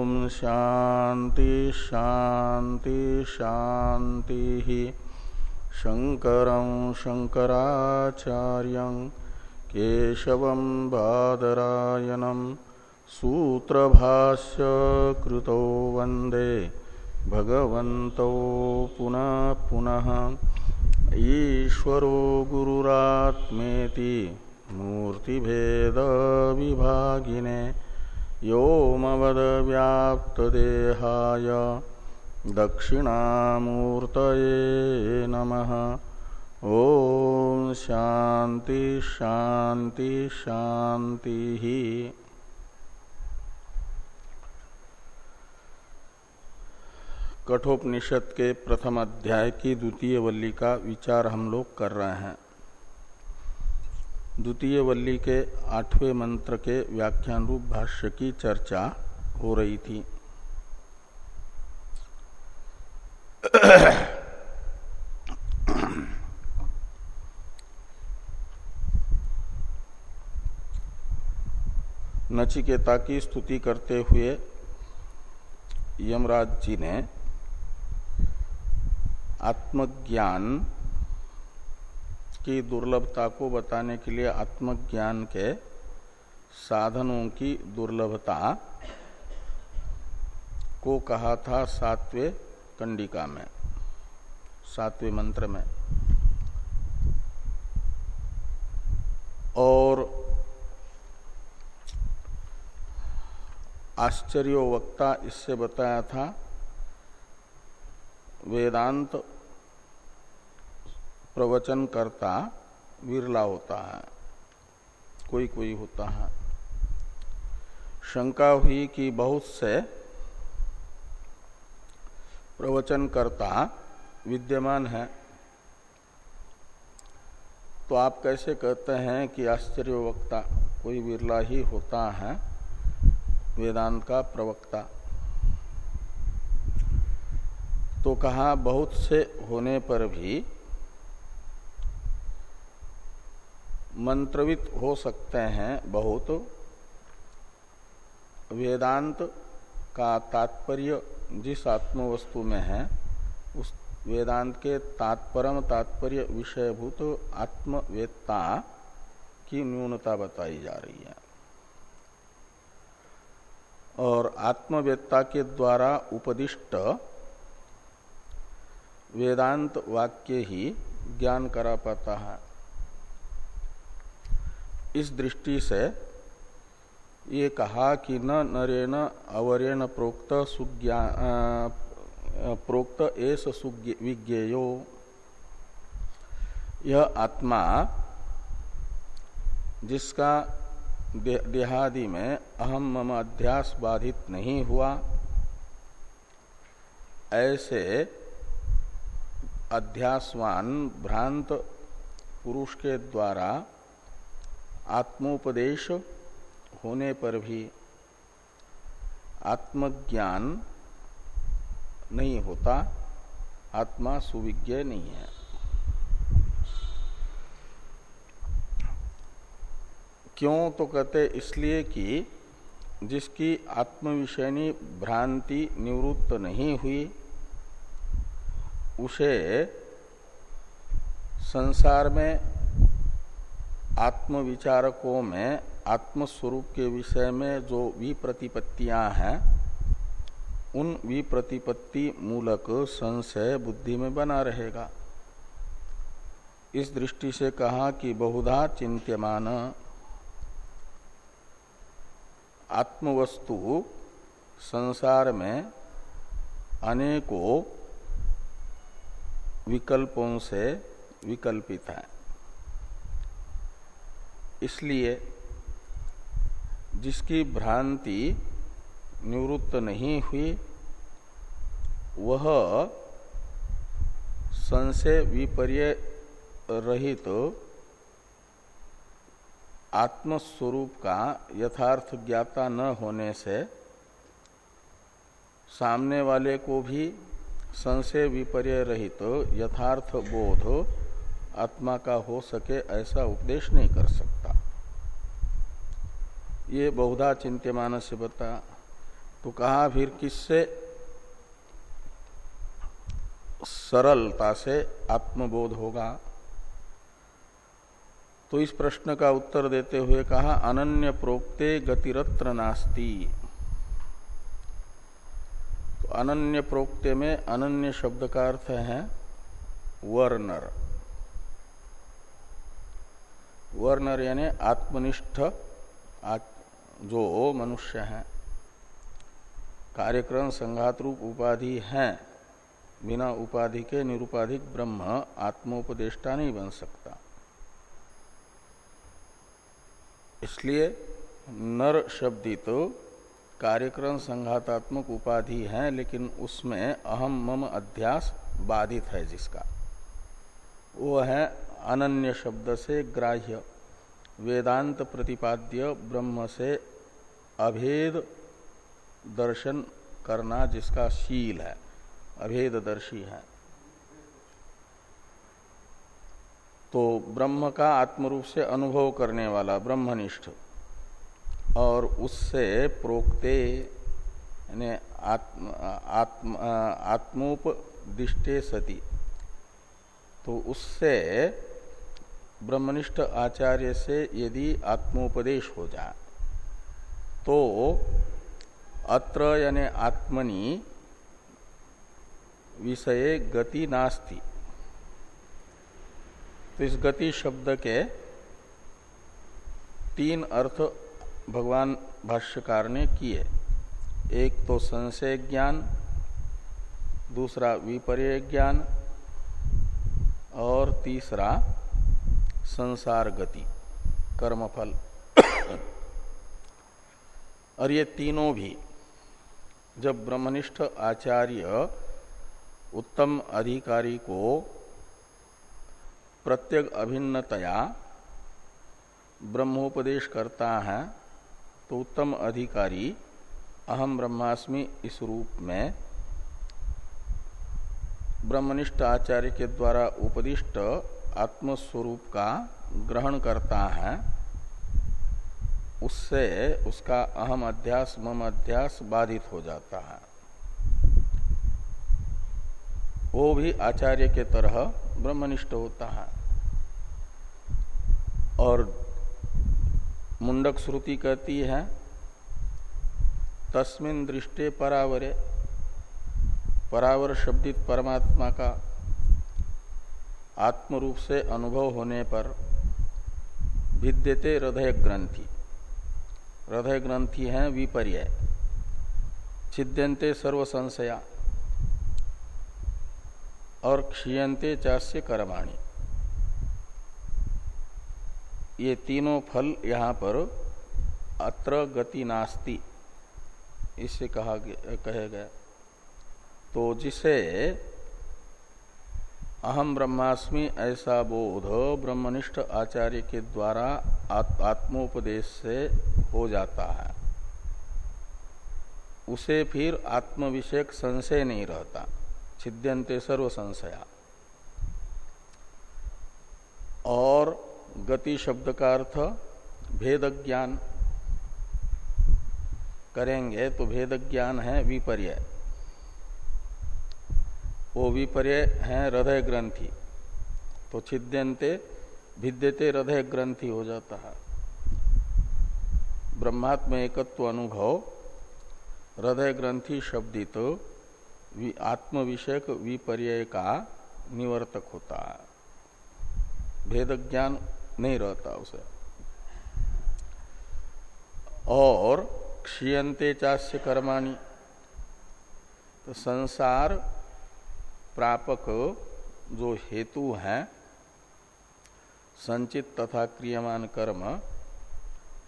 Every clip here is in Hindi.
ओम शांति शांति शांति। शंकर शंकराचार्य केशव बादरायणम सूत्र भाष्य कृतो वंदे भगवत पुनः पुनः। ईश्वरो गुरुरात्मेति मूर्तिभेद विभागिने व्याप्तदेहाय नमः। ॐ शान्ति शान्ति शान्तिः। कठोपनिषद के प्रथम अध्याय की द्वितीय वल्ली का विचार हम लोग कर रहे हैं। द्वितीय वल्ली के आठवें मंत्र के व्याख्यान रूप भाष्य की चर्चा हो रही थी। नचिकेता की स्तुति करते हुए यमराज जी ने आत्मज्ञान की दुर्लभता को बताने के लिए आत्मज्ञान के साधनों की दुर्लभता को कहा था सातवें कंडिका में, सातवें मंत्र में। और आश्चर्य वक्ता इससे बताया था, वेदांत प्रवचन करता विरला होता है, कोई कोई होता है। शंका हुई कि बहुत से प्रवचन करता विद्यमान है तो आप कैसे कहते हैं कि आश्चर्य वक्ता कोई विरला ही होता है, वेदांत का प्रवक्ता? तो कहा, बहुत से होने पर भी मंत्रवित हो सकते हैं बहुत। वेदांत का तात्पर्य जिस आत्मवस्तु में है, उस वेदांत के तात्परम तात्पर्य विषयभूत आत्मवेत्ता की न्यूनता बताई जा रही है। और आत्मवेत्ता के द्वारा उपदिष्ट वेदांत वाक्य ही ज्ञान करा पाता है। इस दृष्टि से ये कहा कि न नरेण अवरेण प्रोक्त सुज्ञा प्रोक्त एस विज्ञेयो। यह आत्मा जिसका देहादि में अहम मम अध्यास बाधित नहीं हुआ, ऐसे अध्यासवान भ्रांत पुरुष के द्वारा आत्मोपदेश होने पर भी आत्मज्ञान नहीं होता, आत्मा सुविज्ञ नहीं है। क्यों तो कहते इसलिए कि जिसकी आत्मविषयनी भ्रांति निवृत्त नहीं हुई, उसे संसार में आत्मविचारकों में, आत्मस्वरूप के विषय में जो विप्रतिपत्तियाँ हैं, उन विप्रतिपत्ति मूलक संशय बुद्धि में बना रहेगा। इस दृष्टि से कहा कि बहुधा चिंत्यमान। आत्मवस्तु संसार में अनेकों विकल्पों से विकल्पित है। इसलिए जिसकी भ्रांति निवृत्त नहीं हुई, वह संशय विपर्य रहित तो आत्मस्वरूप का यथार्थ ज्ञाता न होने से सामने वाले को भी संशय विपर्य रहित तो यथार्थ बोध आत्मा का हो सके ऐसा उपदेश नहीं कर सकता। ये बहुधा चिंत्यमान से बता तो कहा फिर किससे? सरलता से आत्मबोध होगा। तो इस प्रश्न का उत्तर देते हुए कहा, अनन्य प्रोक्ते गतिरत्र नास्ती। तो अनन्य प्रोक्ते में अनन्य शब्द का अर्थ है वर्णर वर्णर यानी आत्मनिष्ठ जो मनुष्य है। कार्यक्रम संघात रूप उपाधि है। बिना उपाधि के निरुपाधिक ब्रह्म आत्मोपदेष्टा नहीं बन सकता। इसलिए नर शब्दी तो कार्यक्रम संघातात्मक उपाधि है, लेकिन उसमें अहम मम अध्यास बाधित है जिसका। वो है अनन्य शब्द से ग्राह्य वेदांत प्रतिपाद्य ब्रह्म से अभेद दर्शन करना जिसका शील है अभेददर्शी है। तो ब्रह्म का आत्मरूप से अनुभव करने वाला ब्रह्मनिष्ठ और उससे प्रोक्ते यानी आत्म, आत्म, आत्मोपदिष्टे सती तो उससे ब्रह्मनिष्ठ आचार्य से यदि आत्मोपदेश हो जाए तो अत्र यानी आत्मनि विषय गति नास्ति। तो इस गति शब्द के तीन अर्थ भगवान भाष्यकार ने किए। एक तो संशय ज्ञान, दूसरा विपर्य ज्ञान, और तीसरा संसार गति, कर्मफल। और ये तीनों भी, जब ब्रह्मनिष्ठ आचार्य उत्तम अधिकारी को प्रत्येक अभिन्नतया ब्रह्मोपदेश करता है तो उत्तम अधिकारी अहम ब्रह्मास्मि इस रूप में ब्रह्मनिष्ठ आचार्य के द्वारा उपदिष्ट आत्मस्वरूप का ग्रहण करता है, उससे उसका अहम अध्यास, मम अध्यास बाधित हो जाता है। वो भी आचार्य के तरह ब्रह्मनिष्ठ होता है। और मुंडक श्रुति कहती है, तस्मिन दृष्टि परावरे, परावर शब्दित परमात्मा का आत्म रूप से अनुभव होने पर भिद्यते हृदय ग्रंथि। हृदय ग्रंथि है विपर्य। छिद्यंते सर्व संशया और क्षीयते चास्य कर्माणी ये तीनों फल यहाँ पर अत्र गति नास्ति। इससे कहा गया, कहे गया। तो जिसे अहम ब्रह्मास्मि ऐसा बोध ब्रह्मनिष्ठ आचार्य के द्वारा आत्मोपदेश से हो जाता है। उसे फिर आत्म विषयक संशय नहीं रहता। छिद्यंते सर्व संशया। और गति शब्द का अर्थ भेद ज्ञान। करेंगे तो भेद ज्ञान है विपर्य वो विपर्य है हृदय ग्रंथि। तो छिद्यंते भिद्यते हृदय ग्रंथि हो जाता है। ब्रह्मात्म एकत्व अनुभव, हृदय ग्रंथि शब्दित आत्म विषयक विपर्य का निवर्तक होता है। भेद ज्ञान नहीं रहता उसे। और क्षीयते चास्य कर्माणी। तो संसार प्रापक जो हेतु है, संचित तथा क्रियमान कर्म,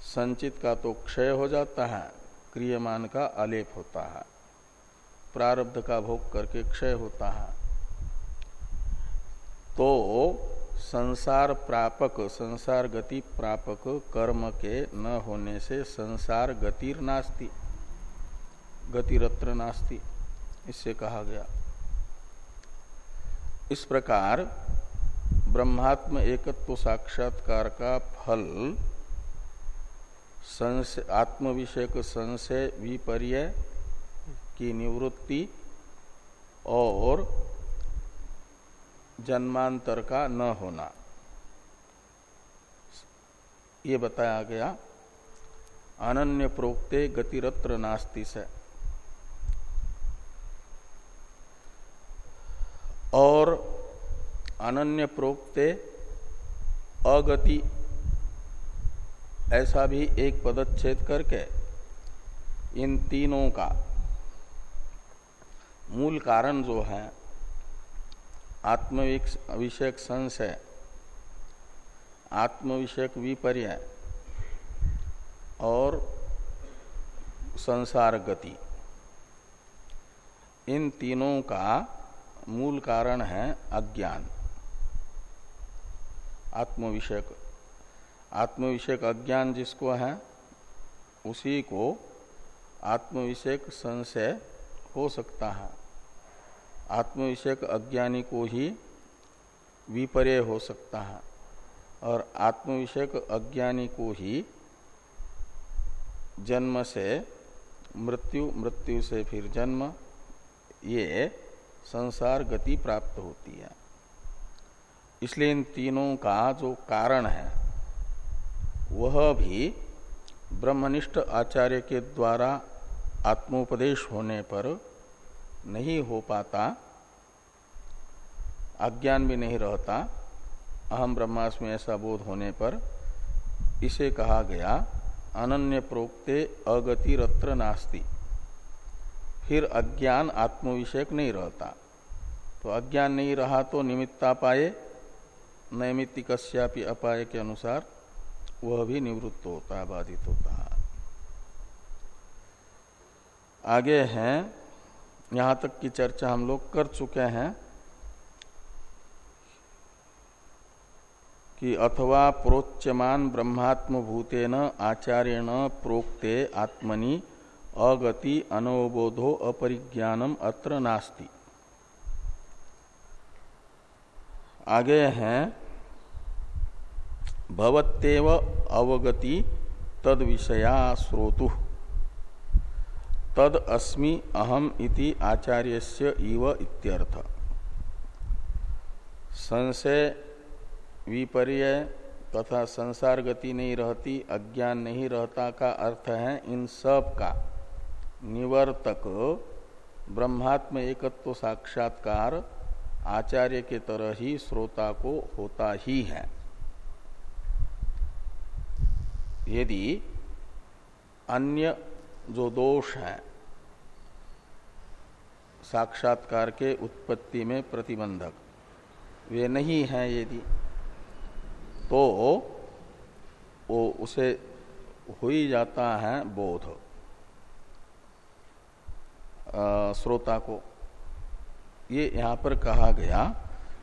संचित का तो क्षय हो जाता है, क्रियमान का अलेप होता है, प्रारब्ध का भोग करके क्षय होता है। तो संसार प्रापक, संसार गति प्रापक कर्म के न होने से संसार गतिर नास्ति गतिरत्र नास्ति, इससे कहा गया। इस प्रकार ब्रह्मात्म एकत्व साक्षात्कार का फल आत्म विषयक संशय, विपर्य की निवृत्ति और जन्मांतर का न होना। ये बताया गया। अनन्य प्रोक्ते गतिरत्र नास्ति से। और अनन्य प्रोक्ते अगति, ऐसा भी एक पदच्छेद करके इन तीनों का मूल कारण जो है आत्म विषयक संशय आत्मविषयक विपर्य और संसार गति, इन तीनों का मूल कारण है अज्ञान। आत्मविषयक आत्मविषयक अज्ञान जिसको है, उसी को आत्मविषयक संशय हो सकता है। आत्मविषयक अज्ञानी को ही विपर्य हो सकता है और आत्मविषयक अज्ञानी को ही जन्म से मृत्यु मृत्यु से फिर जन्म, ये संसार गति प्राप्त होती है। इसलिए इन तीनों का जो कारण है, वह भी ब्रह्मनिष्ठ आचार्य के द्वारा आत्मोपदेश होने पर नहीं हो पाता, अज्ञान भी नहीं रहता। अहम ब्रह्मास्मि ऐसा बोध होने पर इसे कहा गया अनन्य प्रोक्ते अगति रत्र नास्ति। फिर अज्ञान आत्मविषयक नहीं रहता। तो अज्ञान नहीं रहा तो निमित्ता पाए नैमित्तिकस्यापि अपाय के अनुसार वह भी निवृत्त होता है बाधित होता। है आगे हैं, यहाँ तक की चर्चा हम लोग कर चुके हैं कि अथवा प्रोच्यमान ब्रह्मात्म भूतेन आचार्यण प्रोक्ते आत्मनि अगति अनवबोधो अपरिज्ञानम अत्र नास्ति। आगे हैं, भवत्येव अवगति तद विषया श्रोतु। तद अस्मि अहम इति आचार्यस्य इव इत्यर्थ। संशय, विपर्य तथा संसार गति नहीं रहती, अज्ञान नहीं रहता का अर्थ है इन सब का। निवर्तक, ब्रह्मात्म एकत्व साक्षात्कार आचार्य के तरह ही श्रोता को होता ही है। यदि अन्य जो दोष है, साक्षात्कार के उत्पत्ति में प्रतिबंधक, वे नहीं हैं यदि तो वो उसे हो ही जाता है बोध। श्रोता को। ये यहाँ पर कहा गया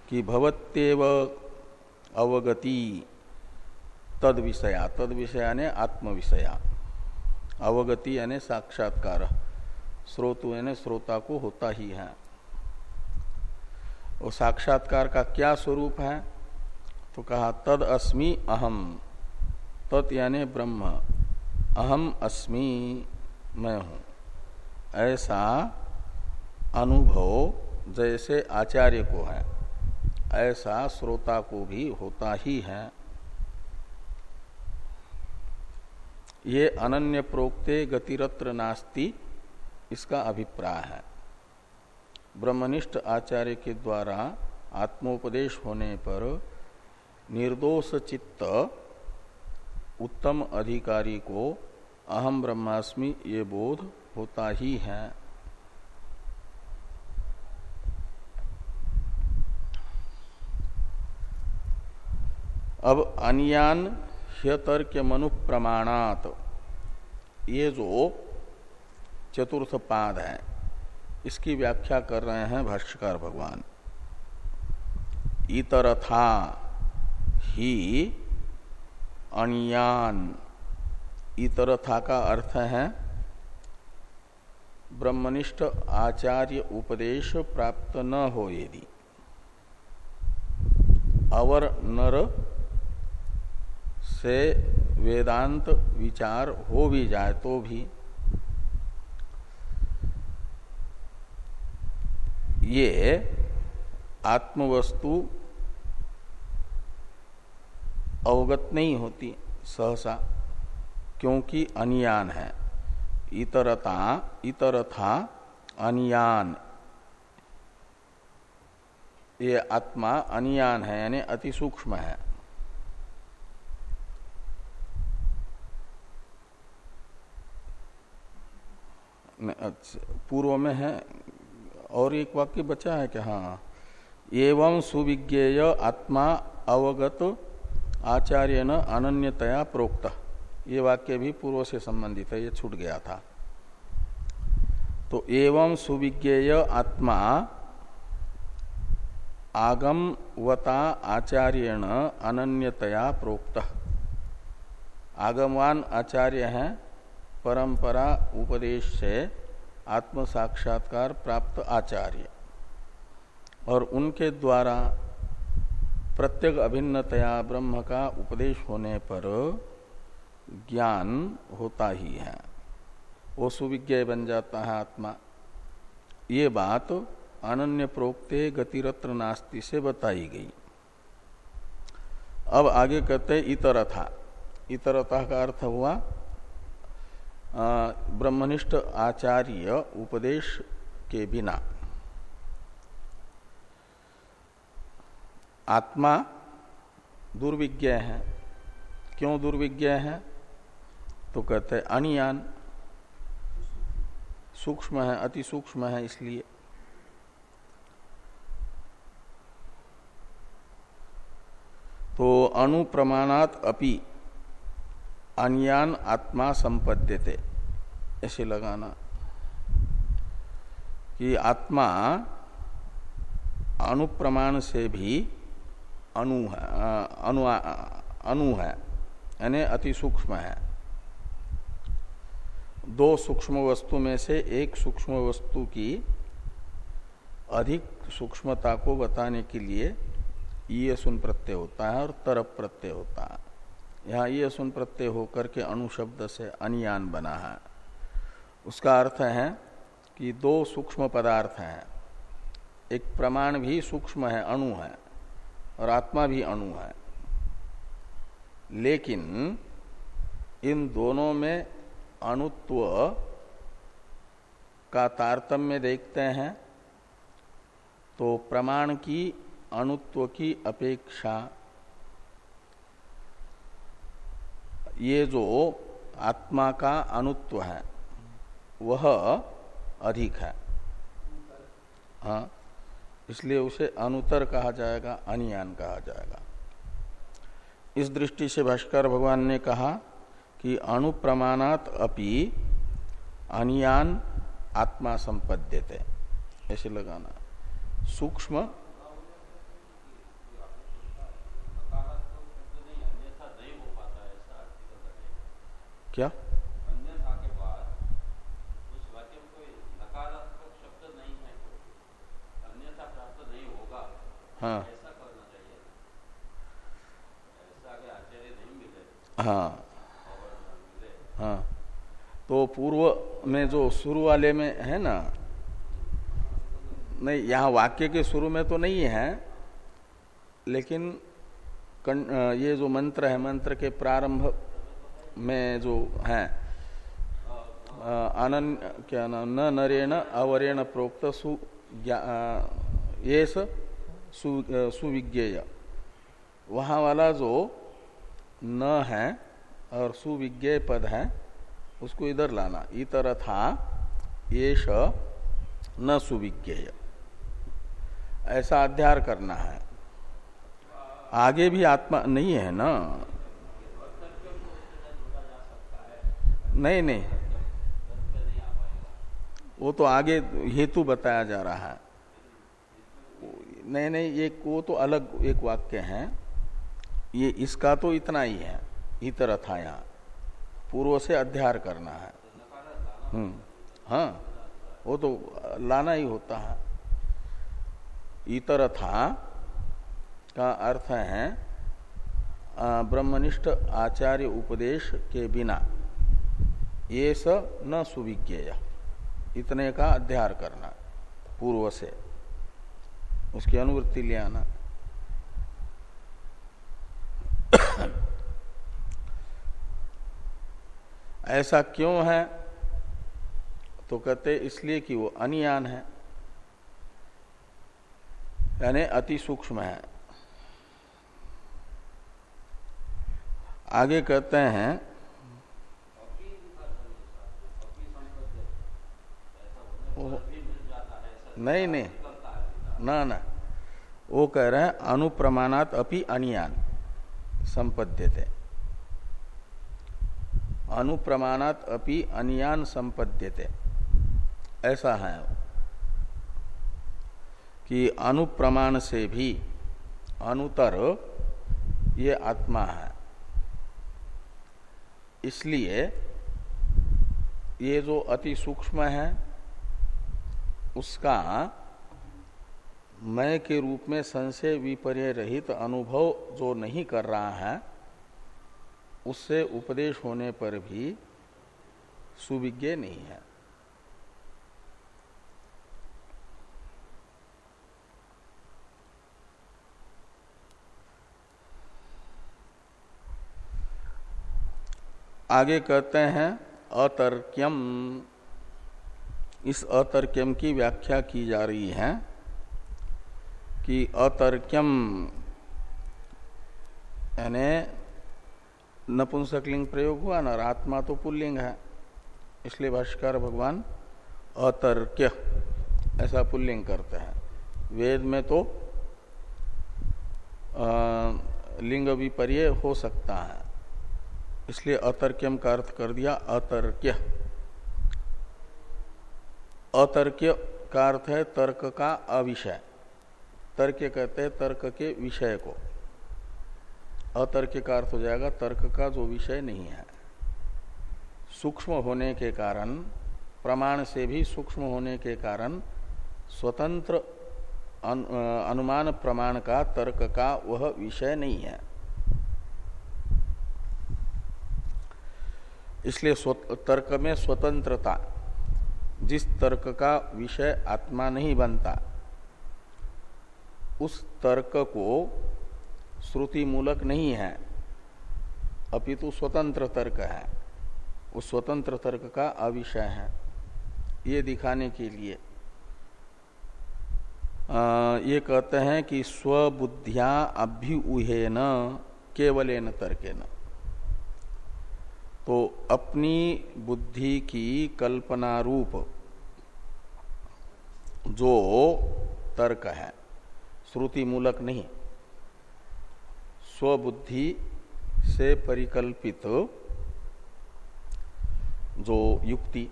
कि भवत्यव अवगति तद विषया। तद विषया ने आत्म विषया अवगति यानी साक्षात्कार। स्रोतु यानी श्रोता को होता ही है। और साक्षात्कार का क्या स्वरूप है? तो कहा, तद अस्मि अहम। तत् यानी ब्रह्म। अहम अस्मि, मैं हूँ। ऐसा अनुभव जैसे आचार्य को है, ऐसा श्रोता को भी होता ही है। ये अनन्य प्रोक्ते गतिरत्र नास्ति, इसका अभिप्राय है। ब्रह्मनिष्ठ आचार्य के द्वारा आत्मोपदेश होने पर निर्दोष चित्त उत्तम अधिकारी को अहम ब्रह्मास्मि ये बोध होता ही है। अब अनियान ह्यतर्क्य मनु प्रमाणात ये जो चतुर्थ पाद है, इसकी व्याख्या कर रहे हैं भाष्यकार भगवान। इतरथा ही अनियान। इतरथा का अर्थ है ब्रह्मनिष्ठ आचार्य उपदेश प्राप्त न हो यदि। अवर नर से वेदांत विचार हो भी जाए तो भी ये आत्मवस्तु अवगत नहीं होती सहसा, क्योंकि अनियान है। इतरता इतरथा अनियान। ये आत्मा अनियान है यानी अति सूक्ष्म है। अच्छा, पूर्व में है और एक वाक्य बचा है कि हाँ। एवं सुविज्ञेय आत्मा अवगत आचार्य न अनन्यतया प्रोक्त। ये वाक्य भी पूर्व से संबंधित है, ये छूट गया था। तो एवं सुविज्ञेय आत्मा आगम वता आचार्यण अनन्यतया प्रोक्त। आगमवान आचार्य हैं, परंपरा उपदेश से आत्म साक्षात्कार प्राप्त आचार्य। और उनके द्वारा प्रत्येक अभिन्नतया ब्रह्म का उपदेश होने पर ज्ञान होता ही है। वो सुविज्ञ बन जाता है आत्मा। ये बात अनन्य प्रोक्ते गतिरत्र नास्ति से बताई गई। अब आगे कहते इतरथा। इतरथा का अर्थ हुआ ब्रह्मनिष्ठ आचार्य उपदेश के बिना। आत्मा दुर्विज्ञ है। क्यों दुर्विज्ञ है? तो कहते हैं, अनियान सूक्ष्म है, अति सूक्ष्म है इसलिए। तो अनुप्रमाणात अपि अनियान आत्मा संपद्यते, ऐसे लगाना कि आत्मा अनुप्रमाण से भी अनु है अनु है, यानी अति सूक्ष्म है। दो सूक्ष्म वस्तु में से एक सूक्ष्म वस्तु की अधिक सूक्ष्मता को बताने के लिए ये सुन प्रत्यय होता है और तरप प्रत्यय होता है। यहाँ ये सुन प्रत्यय होकर के अनुशब्द से अनियान बना है। उसका अर्थ है कि दो सूक्ष्म पदार्थ हैं। एक प्रमाण भी सूक्ष्म है, अणु है, और आत्मा भी अणु है। लेकिन इन दोनों में अणुत्व का तारतम्य देखते हैं तो प्रमाण की अणुत्व की अपेक्षा, ये जो आत्मा का अनुत्व है, वह अधिक है। हाँ इसलिए उसे अनुतर कहा जाएगा, अनियान कहा जाएगा। इस दृष्टि से भाष्कर भगवान ने कहा कि अणुप्रमाणात अपि अनियान आत्मा संपद्यते। ऐसे लगाना। सूक्ष्म क्या? हाँ। हाँ। हाँ। तो पूर्व में जो शुरू वाले में है ना, नहीं, यहाँ वाक्य के शुरू में तो नहीं है, लेकिन ये जो मंत्र है, मंत्र के प्रारंभ में जो है अनन्य क्या नाम, न नरेण, अवरेण प्रोक्त सु ये सुविज्ञेय। वहाँ वाला जो न है और सुविज्ञेय पद है, उसको इधर लाना। इतर था ये न सुविज्ञेय। ऐसा अध्यार करना है। आगे भी आत्मा नहीं है ना? नहीं नहीं। वो तो आगे हेतु बताया जा रहा है। नहीं नहीं ये वो तो अलग एक वाक्य है। ये इसका तो इतना ही है। इतर था यहाँ पूर्व से अध्यार करना है। हम्म हाँ वो तो लाना ही होता है। इतर था का अर्थ है ब्रह्मनिष्ठ आचार्य उपदेश के बिना। ये स न सुविज्ञेय। इतने का अध्यार करना, पूर्व से। उसकी अनुवृत्ति ले आना। ऐसा क्यों है? तो कहते, इसलिए कि वो अनियान है। यानी अति सूक्ष्म है। आगे कहते हैं, नहीं नहीं, ना ना। वो कह रहे हैं, अनुप्रमाणात अपि अनियान, संपद्यते। अनुप्रमाणात अपि अनियान संपद्यते ऐसा है। कि अनुप्रमाण से भी अनुतर ये आत्मा है। इसलिए ये जो अति सूक्ष्म है, उसका मय के रूप में संशय विपर्य रहित अनुभव जो नहीं कर रहा है उससे उपदेश होने पर भी सुविज्ञ नहीं है। आगे कहते हैं, अतर्क्यम। इस अतर्क्यम की व्याख्या की जा रही है कि अतर्क्यम, यानी नपुंसकलिंग प्रयोग हुआ ना आत्मा तो पुल्लिंग है। इसलिए भाष्कर भगवान अतर्क्य ऐसा पुल्लिंग करते हैं। वेद में तो आ, लिंग विपर्य हो सकता है। इसलिए अतर्क्यम का अर्थ कर दिया अतर्क्य। अतर्क्य का अर्थ है तर्क का अविषय। तर्क कहते हैं तर्क के विषय को। अतर्क का अर्थ हो जाएगा, तर्क का जो विषय नहीं है। सूक्ष्म होने के कारण, प्रमाण से भी सूक्ष्म होने के कारण, स्वतंत्र अनुमान प्रमाण का, तर्क का वह विषय नहीं है। इसलिए तर्क में स्वतंत्रता, जिस तर्क का विषय आत्मा नहीं बनता, उस तर्क को श्रुति मूलक नहीं है। अपितु स्वतंत्र तर्क है। उस स्वतंत्र तर्क का अविषय है। ये दिखाने के लिए आ, ये कहते हैं कि स्वबुद्धिया अभ्युहेन केवलेन तर्केन। तो अपनी बुद्धि की कल्पना रूप जो तर्क है श्रुति मूलक नहीं स्वबुद्धि से परिकल्पित जो युक्ति,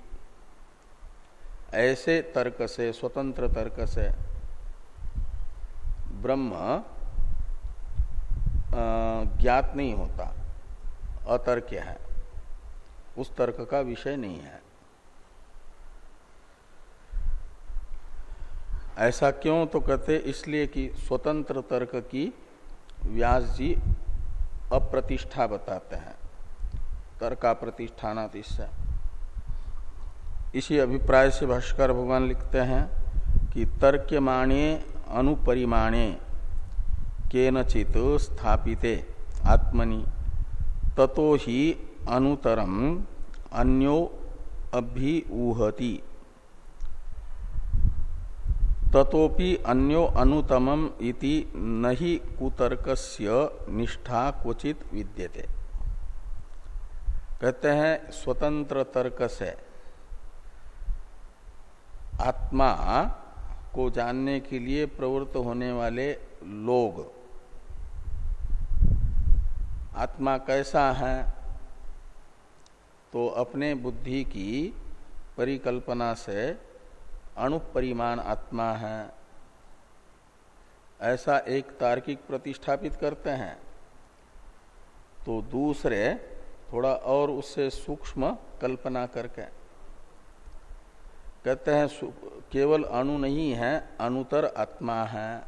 ऐसे तर्क से, स्वतंत्र तर्क से ब्रह्म ज्ञात नहीं होता, अतर्क्य है। उस तर्क का विषय नहीं है। ऐसा क्यों? तो कहते इसलिए कि स्वतंत्र तर्क की व्यास जी अप्रतिष्ठा बताते हैं। तर्का प्रतिष्ठानात इससे। इसी अभिप्राय से भाष्कर भगवान लिखते हैं कि तर्क्यमाणे अनुपरिमाणे केनचित स्थापिते आत्मनि ततो ही अनुतरम अन्यो अभ्यूहति ततोपि अन्यो अनुतमम इति नहि कुतर्कस्य निष्ठा क्वचित विद्यते। कहते हैं, स्वतंत्र तर्क से आत्मा को जानने के लिए प्रवृत्त होने वाले लोग, आत्मा कैसा है तो अपने बुद्धि की परिकल्पना से अणुपरिमाण आत्मा है। ऐसा एक तार्किक प्रतिष्ठापित करते हैं। तो दूसरे थोड़ा और उससे सूक्ष्म कल्पना करके। कहते हैं केवल अणु नहीं है अनुतर आत्मा है।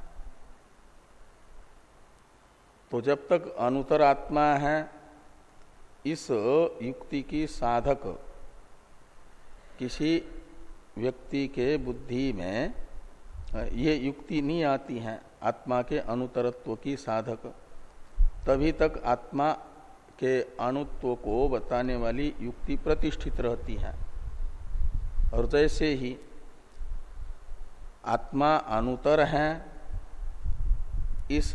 तो जब तक अनुतर आत्मा है, इस युक्ति की साधक किसी व्यक्ति के बुद्धि में ये युक्ति नहीं आती है आत्मा के अनुतरत्व की साधक। तभी तक आत्मा के अणुत्व को बताने वाली युक्ति प्रतिष्ठित रहती है। और जैसे ही आत्मा अनुतर है, इस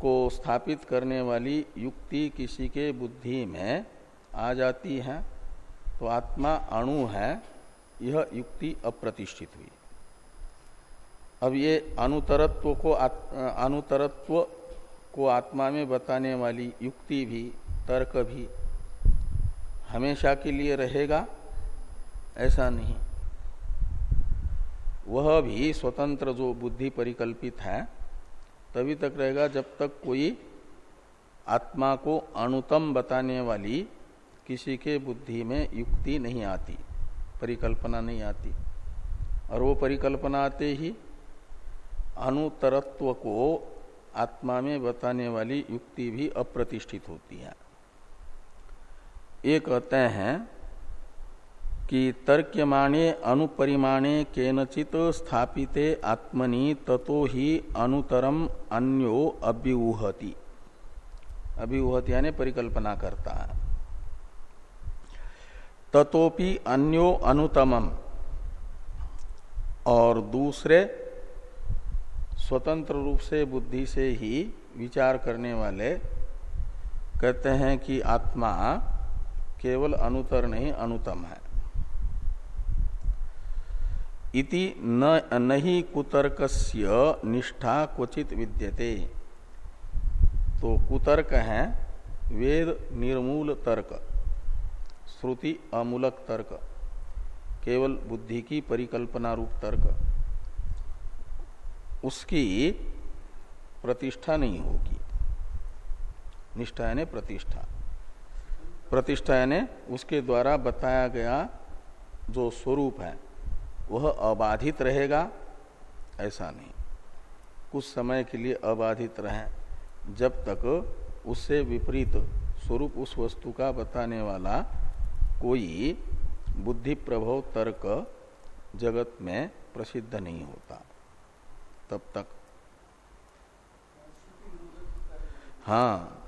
को स्थापित करने वाली युक्ति किसी के बुद्धि में आ जाती है। तो आत्मा अणु है यह युक्ति अप्रतिष्ठित हुई। अब ये अनुतरत्व को अनुतरत्व को आत्मा में बताने वाली युक्ति भी, तर्क भी हमेशा के लिए रहेगा, ऐसा नहीं। वह भी स्वतंत्र जो बुद्धि परिकल्पित है, तभी तक रहेगा जब तक कोई आत्मा को अनुतम बताने वाली किसी के बुद्धि में युक्ति नहीं आती। परिकल्पना नहीं आती। और वो परिकल्पना आते ही अनुतरत्व को आत्मा में बताने वाली युक्ति भी अप्रतिष्ठित होती है। ये कहते हैं कि तर्क्यमाणे अनुपरिमाणे केनचित स्थापिते आत्मनि ततो ही अनुतरम अन्यो अभ्यूहति अभ्यूहति यानी परिकल्पना करता है। ततोपि अन्यो अनुतमम। और दूसरे, स्वतंत्र रूप से बुद्धि से ही विचार करने वाले कहते हैं कि आत्मा केवल अनुतर नहीं, अनुतम है। इति न, नहीं कुतर्कस्य निष्ठा क्वचित विद्यते। तो कुतर्क है वेद निर्मूल तर्क। श्रुति अमूलक तर्क, केवल बुद्धि की परिकल्पना रूप तर्क। उसकी प्रतिष्ठा नहीं होगी। निष्ठा यानी प्रतिष्ठा। प्रतिष्ठा यानी उसके द्वारा बताया गया जो स्वरूप है, वह अबाधित रहेगा, ऐसा नहीं। कुछ समय के लिए अबाधित रहे, जब तक उससे विपरीत स्वरूप उस वस्तु का बताने वाला कोई बुद्धि प्रभव तर्क जगत में प्रसिद्ध नहीं होता। तब तक। हाँ।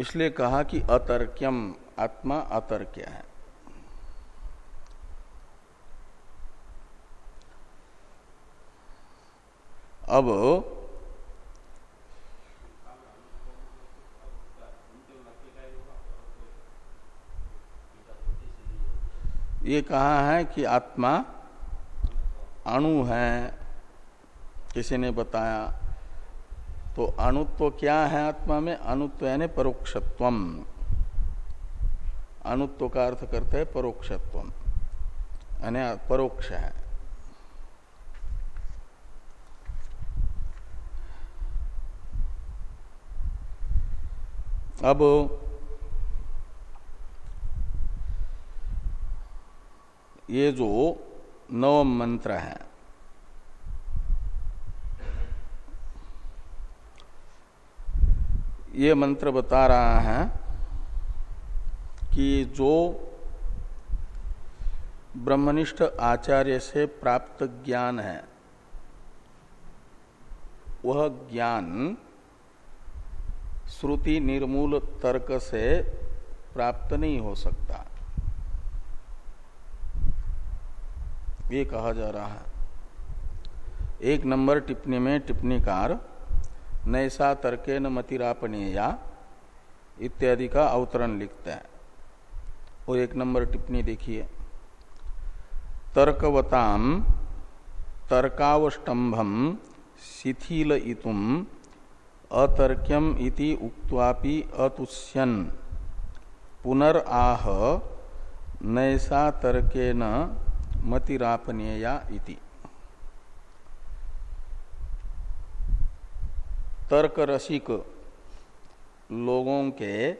इसलिए कहा कि अतर्क्यम, आत्मा अतर्क्य है। अब ये कहा है कि आत्मा अणु है, किसी ने बताया। तो अणुत्व क्या है आत्मा में? अणुत्व यानी परोक्षत्व अणुत्व का अर्थ करते हैं परोक्षत्व यानी परोक्ष है। अब ये जो नवम मंत्र है, ये मंत्र बता रहा है कि जो ब्रह्मनिष्ठ आचार्य से प्राप्त ज्ञान है, वह ज्ञान श्रुति निर्मूल तर्क से प्राप्त नहीं हो सकता। ये कहा जा रहा है। एक नंबर टिप्पणी में टिप्पणीकार, नैसा तर्के न मतिरापणेया इत्यादि का अवतरण लिखते हैं। और एक नंबर टिप्पणी देखिए। तर्कवताम तर्कावष्टंभम शिथिल इतुम अतर्क्यम इति उक्वापि अतुष्यन। पुनर्आह नैसा तर्के न मतिरापनेया इति। तर्क रसिक लोगों के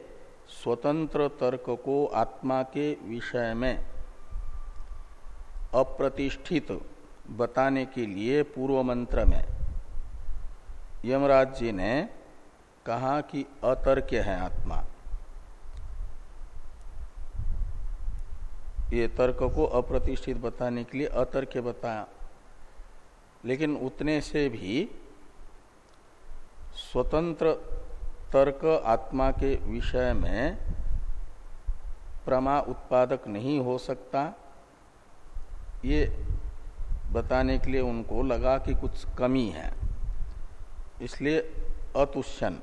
स्वतंत्र तर्क को आत्मा के विषय में अप्रतिष्ठित बताने के लिए पूर्व मंत्र में यमराज जी ने कहा कि अतर्क्य है आत्मा। ये तर्क को अप्रतिष्ठित बताने के लिए अतर्क बताया। लेकिन उतने से भी स्वतंत्र तर्क आत्मा के विषय में प्रमा उत्पादक नहीं हो सकता, ये बताने के लिए उनको लगा कि कुछ कमी है। इसलिए अतुष्यन,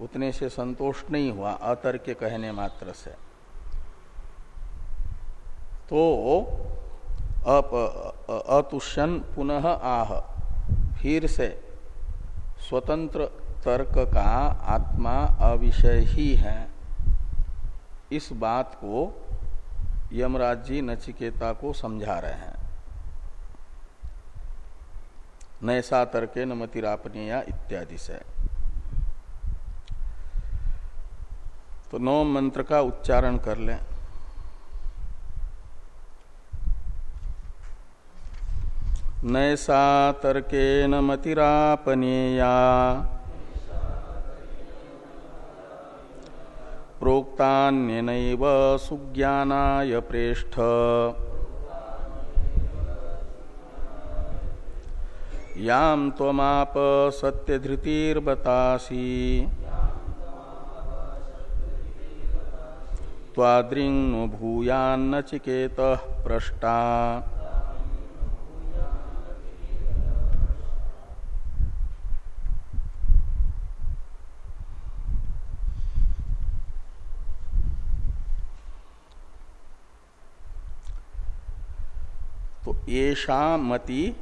उतने से संतोष नहीं हुआ अतर्क कहने मात्र से। तो अप अतुष्यन पुनः आह। फिर से, स्वतंत्र तर्क का आत्मा अविषय ही है। इस बात को यमराज जी नचिकेता को समझा रहे हैं। नैसा तर्के न मतिरापनिया इत्यादि से। तो नौ मंत्र का उच्चारण कर लें। नैसा तर्केन मतिरापनेया। प्रोक्तान्यनैव सुज्ञानाय प्रेष्ठ। याम त्वमाप सत्यधृतिर्बतासी त्वाद्रिंग भूयान्न चिकेत पृष्टा येषा मति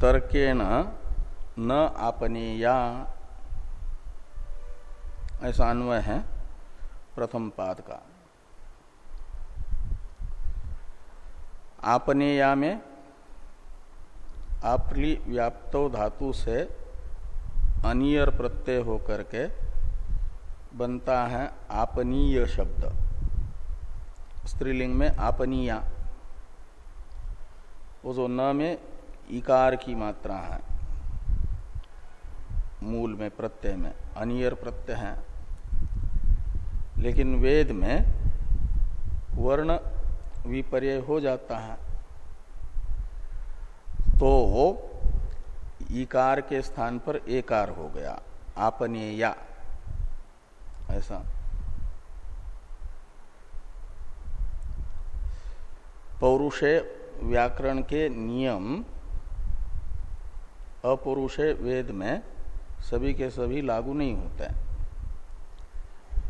तर्केण न आपनीया। ऐसा अन्वय है प्रथम पाद का। आपनेया में आपली व्याप्त धातु से अनियर प्रत्यय होकर के बनता है आपनीय शब्द। स्त्रीलिंग में आपनीया। वो जो न में इकार की मात्रा है। मूल में प्रत्यय में, अनियर प्रत्यय है। लेकिन वेद में वर्ण विपर्य हो जाता है। तो इकार के स्थान पर एकार हो गया आपने या ऐसा। पौरुषे व्याकरण के नियम अपौरुषे वेद में सभी के सभी लागू नहीं होते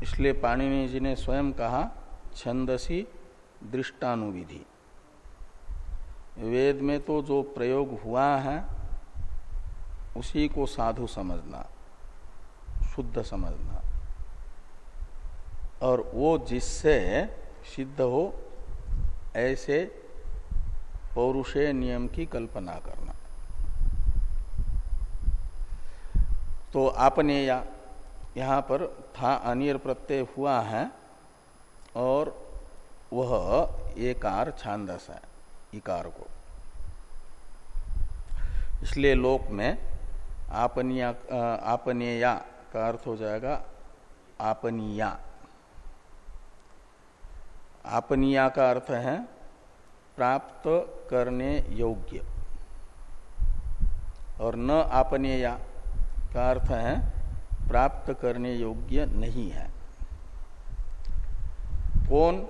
इसलिए पाणिनि जी ने स्वयं कहा, छंदसी दृष्टानुविधि। वेद में तो जो प्रयोग हुआ है, उसी को साधु समझना, शुद्ध समझना। और वो जिससे सिद्ध हो, ऐसे पौरुषे नियम की कल्पना करना। तो आपने या, यहाँ पर था अनियर प्रत्यय हुआ है और वह एकार छांदस है, इकार को। इसलिए लोक में आपनिया, आपनेया का अर्थ हो जाएगा आपनिया। आपनिया का अर्थ है प्राप्त करने योग्य। और न आपनेया का अर्थ है, प्राप्त करने योग्य नहीं है। कौन?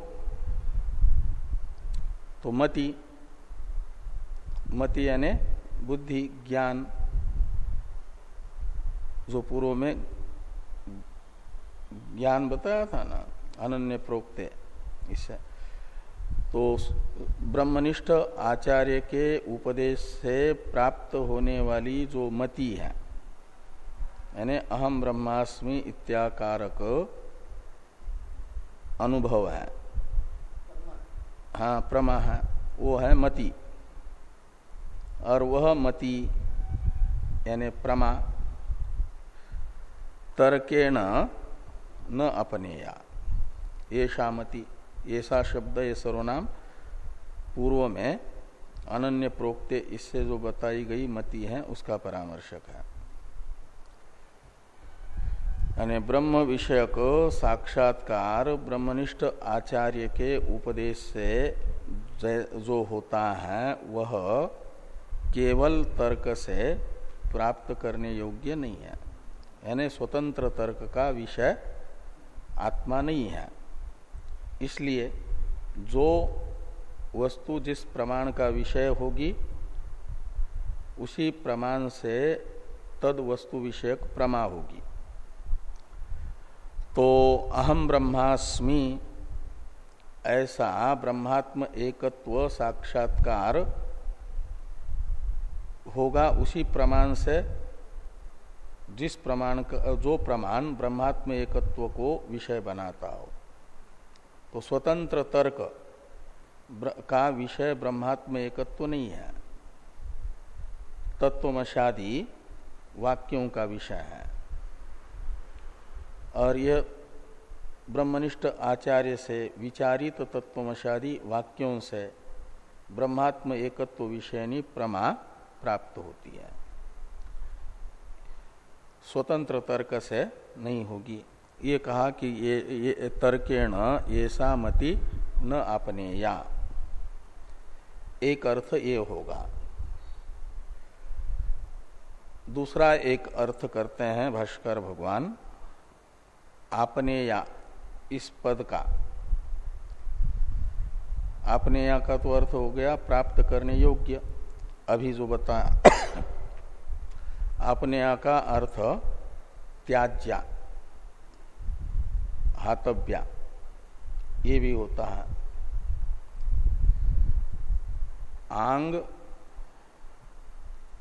तो मति। मति यानी बुद्धि, ज्ञान, जो पूर्व में ज्ञान बताया था ना, अनन्य प्रोक्ते इससे तो ब्रह्मनिष्ठ आचार्य के उपदेश से प्राप्त होने वाली जो मति है, यानी अहम ब्रह्मास्मि इत्याकारक अनुभव है। हाँ प्रमा है, वो है मति। और वह मति, यानी प्रमा, तर्केण न अपनेया ये शामति ऐसा शब्द, ये सर्वनाम पूर्व में अनन्य प्रोक्ते इससे जो बताई गई मति है, उसका परामर्शक है। यानी ब्रह्म विषयक साक्षात्कार ब्रह्मनिष्ठ आचार्य के उपदेश से जो होता है, वह केवल तर्क से प्राप्त करने योग्य नहीं है। यानी स्वतंत्र तर्क का विषय आत्मा नहीं है। इसलिए जो वस्तु जिस प्रमाण का विषय होगी, उसी प्रमाण से तद वस्तु विषयक प्रमा होगी। तो अहम ब्रह्मास्मि, ऐसा ब्रह्मात्म एकत्व साक्षात्कार होगा उसी प्रमाण से, जिस प्रमाण का, जो प्रमाण ब्रह्मात्म एकत्व को विषय बनाता हो। तो स्वतंत्र तर्क का विषय ब्रह्मात्म एकत्व नहीं है। तत्वमशादी वाक्यों का विषय है। और यह ब्रह्मनिष्ठ आचार्य से विचारित तत्वमशादी वाक्यों से ब्रह्मात्म एकत्व विषयनी प्रमा प्राप्त होती है। स्वतंत्र तर्क से नहीं होगी। ये कहा कि ये, ये तर्केण ऐसा मति न अपने या एक अर्थ ये होगा। दूसरा एक अर्थ करते हैं भास्कर भगवान आपने या इस पद का। आपने या का तो अर्थ हो गया प्राप्त करने योग्य। अभी जो बताया आपने या का अर्थ त्याज्या। हातव्या ये भी होता है। आंग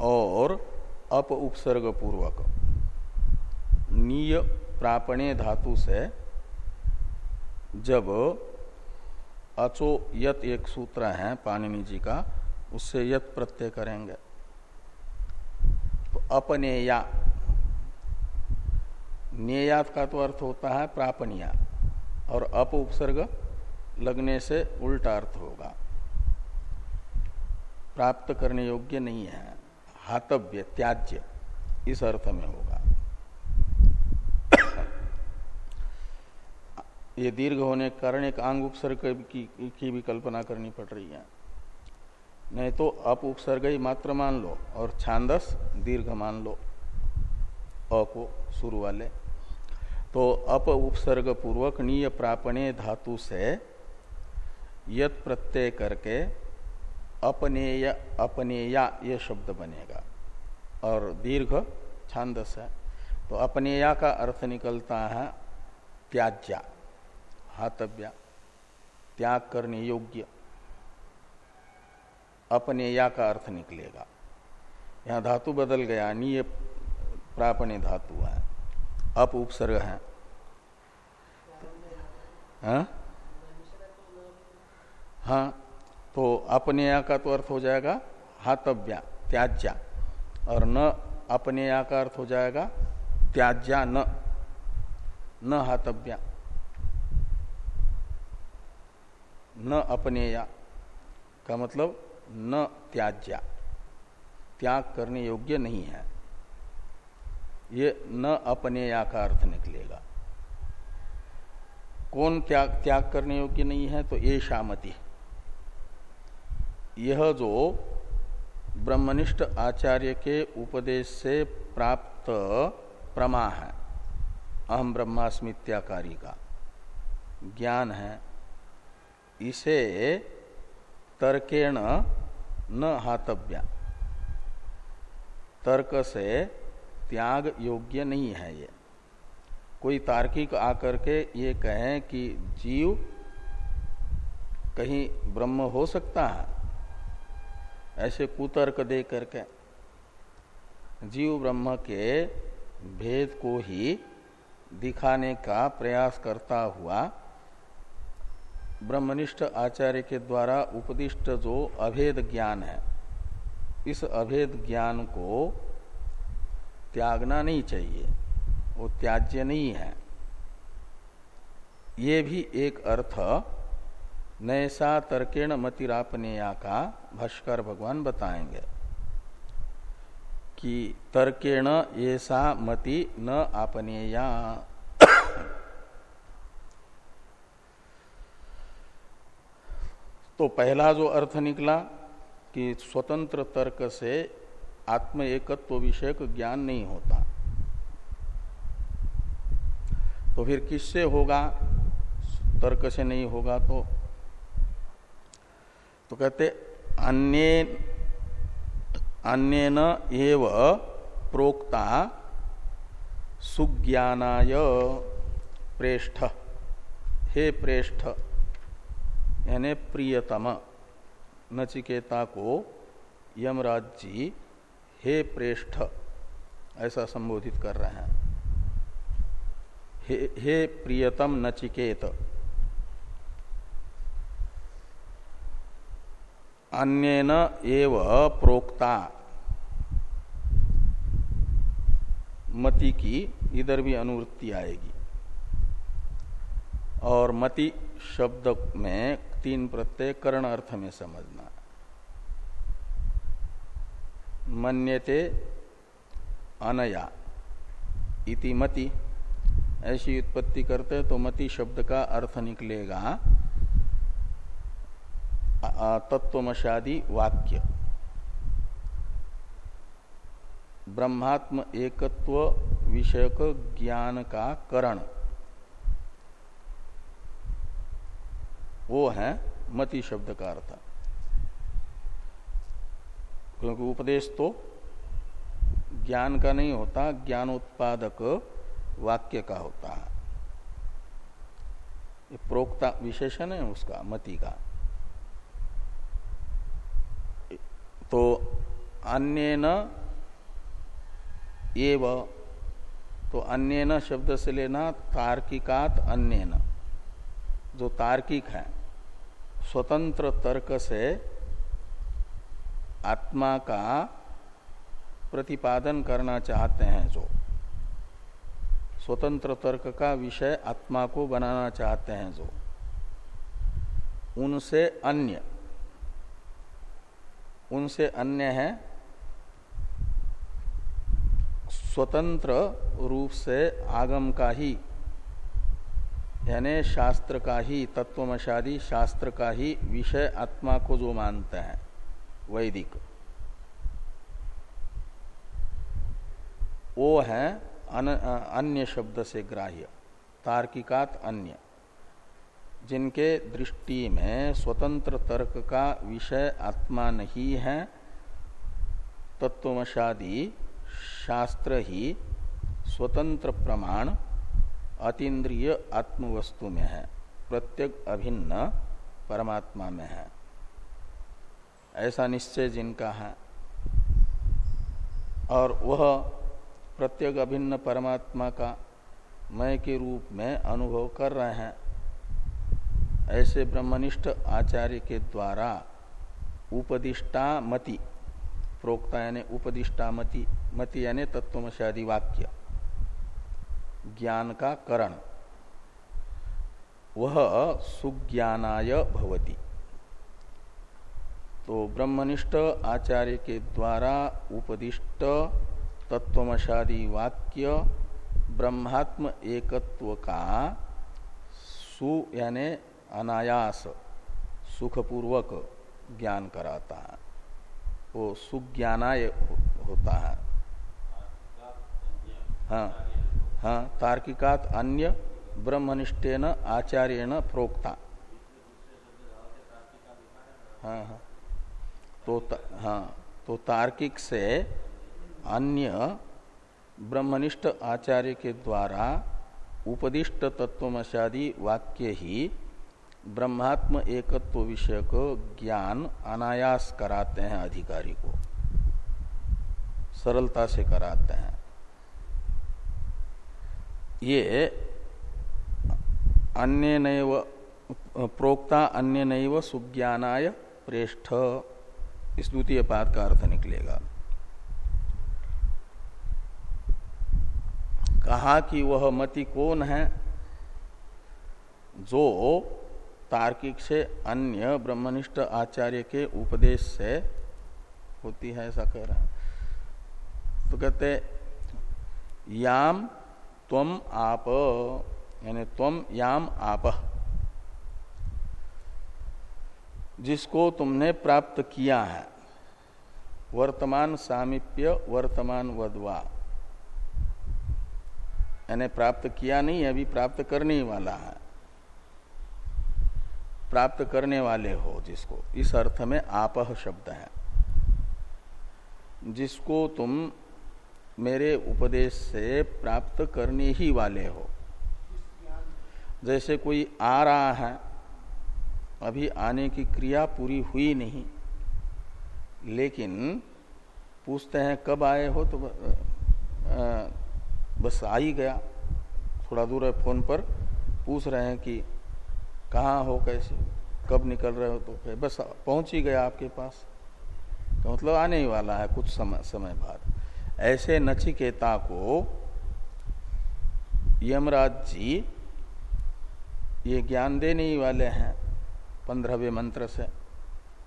और अप उपसर्ग पूर्वक नीय प्रापणे धातु से जब अचो यत एक सूत्र है, पाणिनि जी का, उससे यत प्रत्यय करेंगे। तो अपनेया नेयात का तो अर्थ होता है प्रापणिया और अप उपसर्ग लगने से उल्टा अर्थ होगा। प्राप्त करने योग्य नहीं है हातव्य त्याज्य इस अर्थ में होगा। ये दीर्घ होने के कारण एक आंग उपसर्ग की, की भी कल्पना करनी पड़ रही है। नहीं तो अप उपसर्ग ही मात्र मान लो और छांदस दीर्घ मान लो अ को शुरू वाले तो अप उपसर्ग पूर्वक नीय प्रापणे धातु से यत प्रत्यय करके अपनेय, अपनेया ये शब्द बनेगा। और दीर्घ छांदस है। तो अपनेया का अर्थ निकलता है त्याज्या, हातव्या, त्याग करने योग्य। अपनेया का अर्थ निकलेगा। यहाँ धातु बदल गया, नीय प्रापणे धातु है। अप उपसर्ग है। हाँ? हाँ तो अपने का तो अर्थ हो जाएगा हातव्या, त्याज्या, और न अपने का अर्थ हो जाएगा त्याज्या, न न हातव्या। न अपने का मतलब न त्याज्या। त्याग करने योग्य नहीं है। ये न अपने या का अर्थ निकलेगा। कौन त्याग त्याग करने योग्य नहीं है तो ये शामति यह जो ब्रह्मनिष्ठ आचार्य के उपदेश से प्राप्त प्रमा है, अहम ब्रह्मास्मित्याकारी का ज्ञान है, इसे तर्केण न हातव्या। तर्क से त्याग योग्य नहीं है ये। कोई तार्किक आकर के ये कहें कि जीव कहीं ब्रह्म हो सकता है, ऐसे कुतर्क दे करके। जीव ब्रह्म के भेद को ही दिखाने का प्रयास करता हुआ ब्रह्मनिष्ठ आचार्य के द्वारा उपदिष्ट जो अभेद ज्ञान है, इस अभेद ज्ञान को त्यागना नहीं चाहिए, वो त्याज्य नहीं है। ये भी एक अर्थ, नैसा तर्केण मतिरापनेया का भाष्कर भगवान बताएँगे कि तर्केण ऐसा मति न आपनेया। तो पहला जो अर्थ निकला कि स्वतंत्र तर्क से आत्म एकत्व विषयक ज्ञान नहीं होता। तो फिर किससे होगा? तर्क से नहीं होगा तो। तो कहते, अन्य अन्य प्रोक्ता सुज्ञानाय प्रेष्ठ। हे प्रेष्ठ, यानी प्रियतम नचिकेता को यमराज जी हे प्रेष्ठ ऐसा संबोधित कर रहे हैं। हे, हे प्रियतम नचिकेत अन्यन एव प्रोक्ता मति की इधर भी अनुवृत्ति आएगी। और मति शब्द में तीन प्रत्यय करण अर्थ में समझना। मन्यते अनया। इति मति। ऐसी उत्पत्ति करते तो मति शब्द का अर्थ निकलेगा। तत्वमशादी वाक्य। ब्रह्मात्म एकत्व विषयक ज्ञान का करण। वो है मति शब्द का अर्थ। क्योंकि उपदेश तो ज्ञान का नहीं होता ज्ञान उत्पादक वाक्य का होता है। ये प्रोक्ता विशेषण है उसका, मति का। तो अन्य न एव तो अन्य न शब्द से लेना तार्किकात अन्य न जो तार्किक है, स्वतंत्र तर्क से आत्मा का प्रतिपादन करना चाहते हैं जो। स्वतंत्र तर्क का विषय आत्मा को बनाना चाहते हैं जो। उनसे अन्य। उनसे अन्य है। स्वतंत्र रूप से आगम का ही, यानी शास्त्र का ही, तत्वमशादी शास्त्र का ही विषय आत्मा को जो मानते हैं। वैदिक वो है अन्य शब्द से ग्राह्य, तार्किकात अन्य, जिनके दृष्टि में स्वतंत्र तर्क का विषय आत्मा नहीं है, तत्वमशादी शास्त्र ही स्वतंत्र प्रमाण अतीन्द्रिय आत्मवस्तु में है, प्रत्येक अभिन्न परमात्मा में है। ऐसा निश्चय जिनका है। और वह प्रत्येक अभिन्न परमात्मा का मय के रूप में अनुभव कर रहे हैं। ऐसे ब्रह्मनिष्ठ आचार्य के द्वारा उपदिष्टा मति प्रोक्ता यानी उपदिष्टा मति मति यानी तत्वमशादी वाक्य, ज्ञान का करण। वह सुज्ञानाय भवति। तो ब्रह्मनिष्ठ आचार्य के द्वारा उपदिष्ट तत्वमशादी वाक्य ब्रह्मात्म एकत्व का सु, यानी अनायास, सुखपूर्वक ज्ञान कराता है। वो सुज्ञानाय होता है। हाँ हाँ तार्किकात अन्य ब्रह्मनिष्ठेन आचार्यण प्रोक्ता। हाँ हाँ। तो हाँ तो तार्किक से अन्य ब्रह्मनिष्ठ आचार्य के द्वारा उपदिष्ट तत्वमशादी वाक्य ही ब्रह्मात्म एकत्व विषय को ज्ञान अनायास कराते हैं अधिकारी को। सरलता से कराते हैं। ये अन्य नैव प्रोक्ता अन्य नैव सुज्ञानाय प्रेष्ठ। इस द्वितीय पाद का अर्थ निकलेगा। कहा कि वह मति कौन है? जो तार्किक से अन्य ब्रह्मनिष्ठ आचार्य के उपदेश से होती है, ऐसा कह रहा है। तो कहते याम त्वम आप, यानी त्वम याम आप। जिसको तुमने प्राप्त किया है। वर्तमान सामिप्य, वर्तमान वधवा। यानी प्राप्त किया नहीं, अभी प्राप्त करने ही वाला है। प्राप्त करने वाले हो जिसको। इस अर्थ में आपह शब्द है। जिसको तुम मेरे उपदेश से प्राप्त करने ही वाले हो। जैसे कोई आ रहा है अभी आने की क्रिया पूरी हुई नहीं। लेकिन पूछते हैं, कब आए हो? तो बस आ ही गया। थोड़ा दूर है फ़ोन पर। पूछ रहे हैं कि कहाँ हो, कैसे, कब निकल रहे हो? तो बस पहुँच ही गया आपके पास। तो मतलब आने ही वाला है कुछ समय समय बाद। ऐसे नचिकेता को यमराज जी, ये ज्ञान देने ही वाले हैं। पंद्रहवें मंत्र से।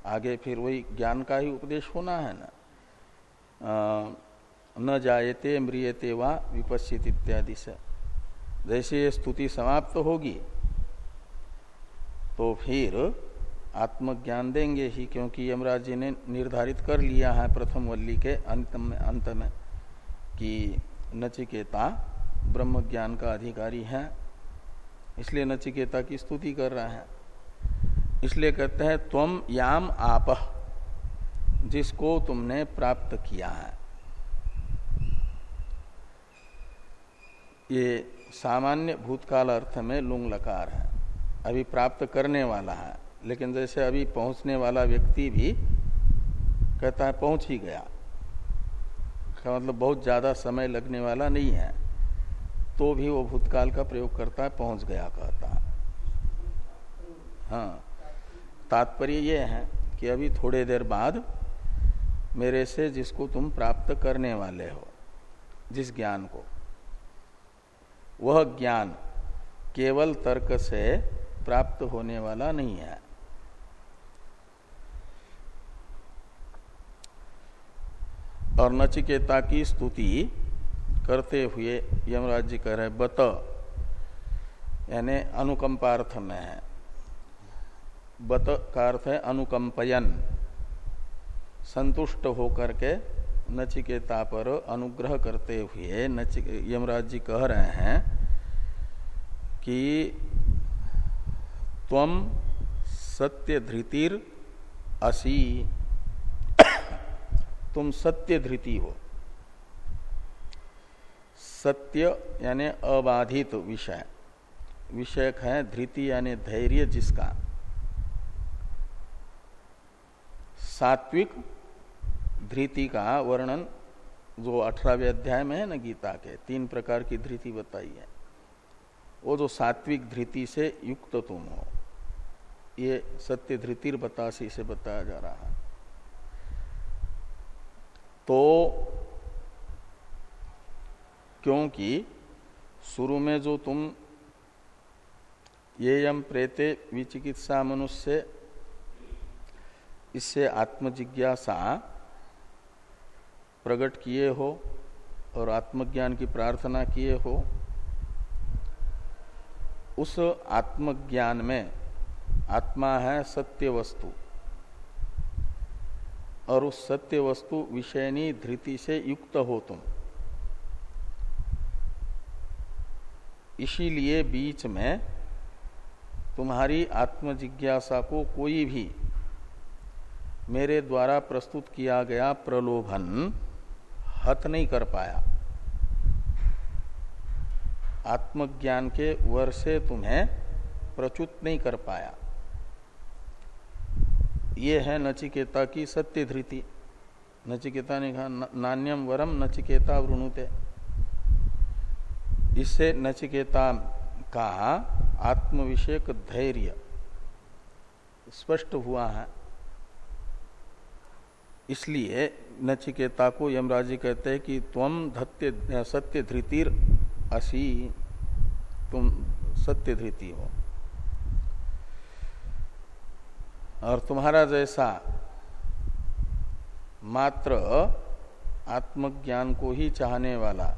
आगे फिर वही ज्ञान का ही उपदेश होना है ना। न जायते म्रियते वा विपस्सित इत्यादि से। जैसे ये स्तुति समाप्त तो होगी तो फिर आत्मज्ञान देंगे ही, क्योंकि यमराज जी ने निर्धारित कर लिया है प्रथम वल्ली के अंत में अंत में, कि नचिकेता ब्रह्म ज्ञान का अधिकारी है, इसलिए नचिकेता की स्तुति कर रहा है। इसलिए कहते हैं, तुम याम आप, जिसको तुमने प्राप्त किया है। ये सामान्य भूतकाल अर्थ में लुंग लकार है। अभी प्राप्त करने वाला है, लेकिन जैसे अभी पहुँचने वाला व्यक्ति भी कहता है, पहुँच ही गया। का मतलब बहुत ज़्यादा समय लगने वाला नहीं है तो भी वो भूतकाल का प्रयोग करता है, पहुँच गया कहता है। हाँ। तात्पर्य ये है कि अभी थोड़े देर बाद मेरे से जिसको तुम प्राप्त करने वाले हो, जिस ज्ञान को, वह ज्ञान केवल तर्क से प्राप्त होने वाला नहीं है। और नचिकेता की स्तुति करते हुए यमराज जी कह रहे बत, यानी अनुकंपार्थ में है। बत का अर्थ है अनुकंपयन। संतुष्ट होकर के नचिकेता पर अनुग्रह करते हुए यमराज जी कह रहे हैं कि तम सत्य धृतिर असी। तुम सत्य धृति हो। सत्य यानी अबाधित विषय। विषयक है धृति यानी धैर्य जिसका। सात्विक धृति का वर्णन जो अठारहवें अध्याय में है ना गीता के, तीन प्रकार की धृति बताई है। वो जो सात्विक धृति से युक्त तुम हो, ये सत्य धृतिर बतासी से बताया जा रहा है। तो क्योंकि शुरू में जो तुम ये यम प्रेते विचिकित्सा मनुष्य इससे आत्मजिज्ञासा प्रकट किए हो और आत्मज्ञान की प्रार्थना किए हो, उस आत्मज्ञान में आत्मा है सत्य वस्तु और उस सत्य वस्तु विषयनी धृति से युक्त हो तुम। इसीलिए बीच में तुम्हारी आत्मजिज्ञासा को कोई भी मेरे द्वारा प्रस्तुत किया गया प्रलोभन हत नहीं कर पाया। आत्मज्ञान के वर से तुम्हें प्रचुत नहीं कर पाया। ये है नचिकेता की सत्य धृति नचिकेता ने कहा नान्यम वरम नचिकेता वृणुते। इससे नचिकेता का आत्म विषयक धैर्य स्पष्ट हुआ है। इसलिए नचिकेता को यमराज जी कहते हैं कि तुम धत्य, सत्य धृतिर असी। तुम सत्य धृति हो। और तुम्हारा जैसा मात्र आत्मज्ञान को ही चाहने वाला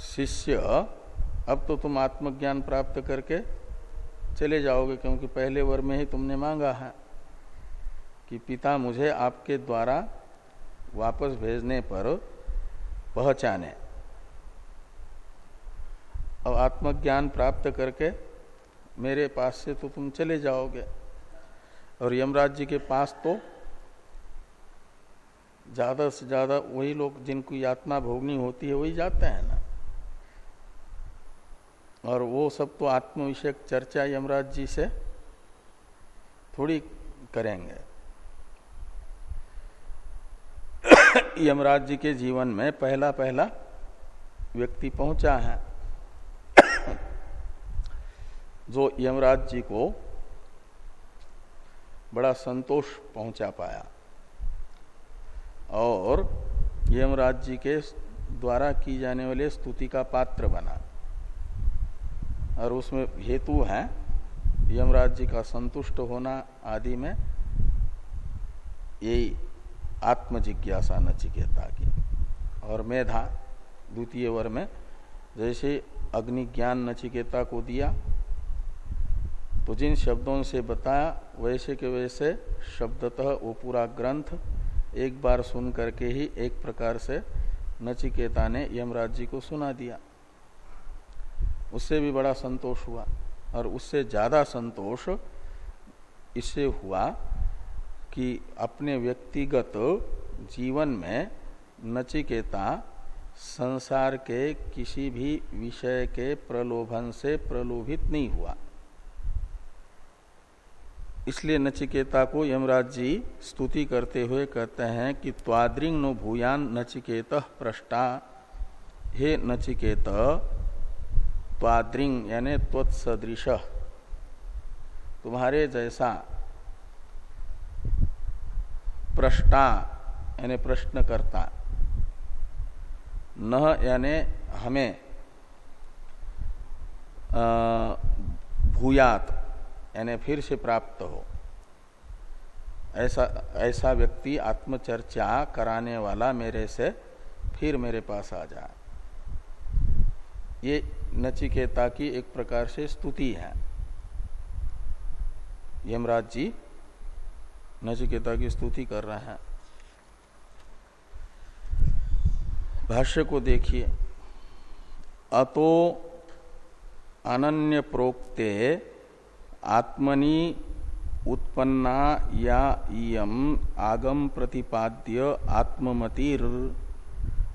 शिष्य, अब तो तुम आत्मज्ञान प्राप्त करके चले जाओगे, क्योंकि पहले वर में ही तुमने मांगा है। कि पिता मुझे आपके द्वारा वापस भेजने पर पहचाने। अब आत्मज्ञान प्राप्त करके मेरे पास से तो तुम चले जाओगे। और यमराज जी के पास तो ज़्यादा से ज़्यादा वही लोग जिनको यातना भोगनी होती है, वही जाते हैं ना। और वो सब तो आत्म विषयक चर्चा यमराज जी से थोड़ी करेंगे। यमराज जी के जीवन में पहला पहला व्यक्ति पहुँचा है। जो यमराज जी को बड़ा संतोष पहुँचा पाया। और यमराज जी के द्वारा की जाने वाले स्तुति का पात्र बना। और उसमें हेतु है यमराज जी का संतुष्ट होना आदि में यही आत्म जिज्ञासा नचिकेता की। और मेधा, द्वितीय वर में, जैसे अग्नि ज्ञान नचिकेता को दिया तो जिन शब्दों से बताया, वैसे के वैसे शब्दतः वो पूरा ग्रंथ एक बार सुन करके ही एक प्रकार से नचिकेता ने यमराज जी को सुना दिया। उससे भी बड़ा संतोष हुआ, और उससे ज़्यादा संतोष इससे हुआ कि अपने व्यक्तिगत जीवन में नचिकेता संसार के किसी भी विषय के प्रलोभन से प्रलोभित नहीं हुआ। इसलिए नचिकेता को यमराज जी स्तुति करते हुए कहते हैं कि त्वाद्रिंग नो भूयान नचिकेत प्रष्टा। हे नचिकेत त्वाद्रिंग यानी त्वत्सदृश। तुम्हारे जैसा प्रष्टा, यानी प्रश्न करता न यानी हमें भूयात, यानी फिर से प्राप्त हो। ऐसा ऐसा व्यक्ति आत्मचर्चा कराने वाला मेरे से फिर मेरे पास आ जाए। ये नचिकेता की एक प्रकार से स्तुति है। यमराज जी नचिकेता की स्तुति कर रहे हैं। भाष्य को देखिए। अतो अनन्य प्रोक्ते आत्मनि उत्पन्ना या इयम आगम प्रतिपाद्य आत्ममतिर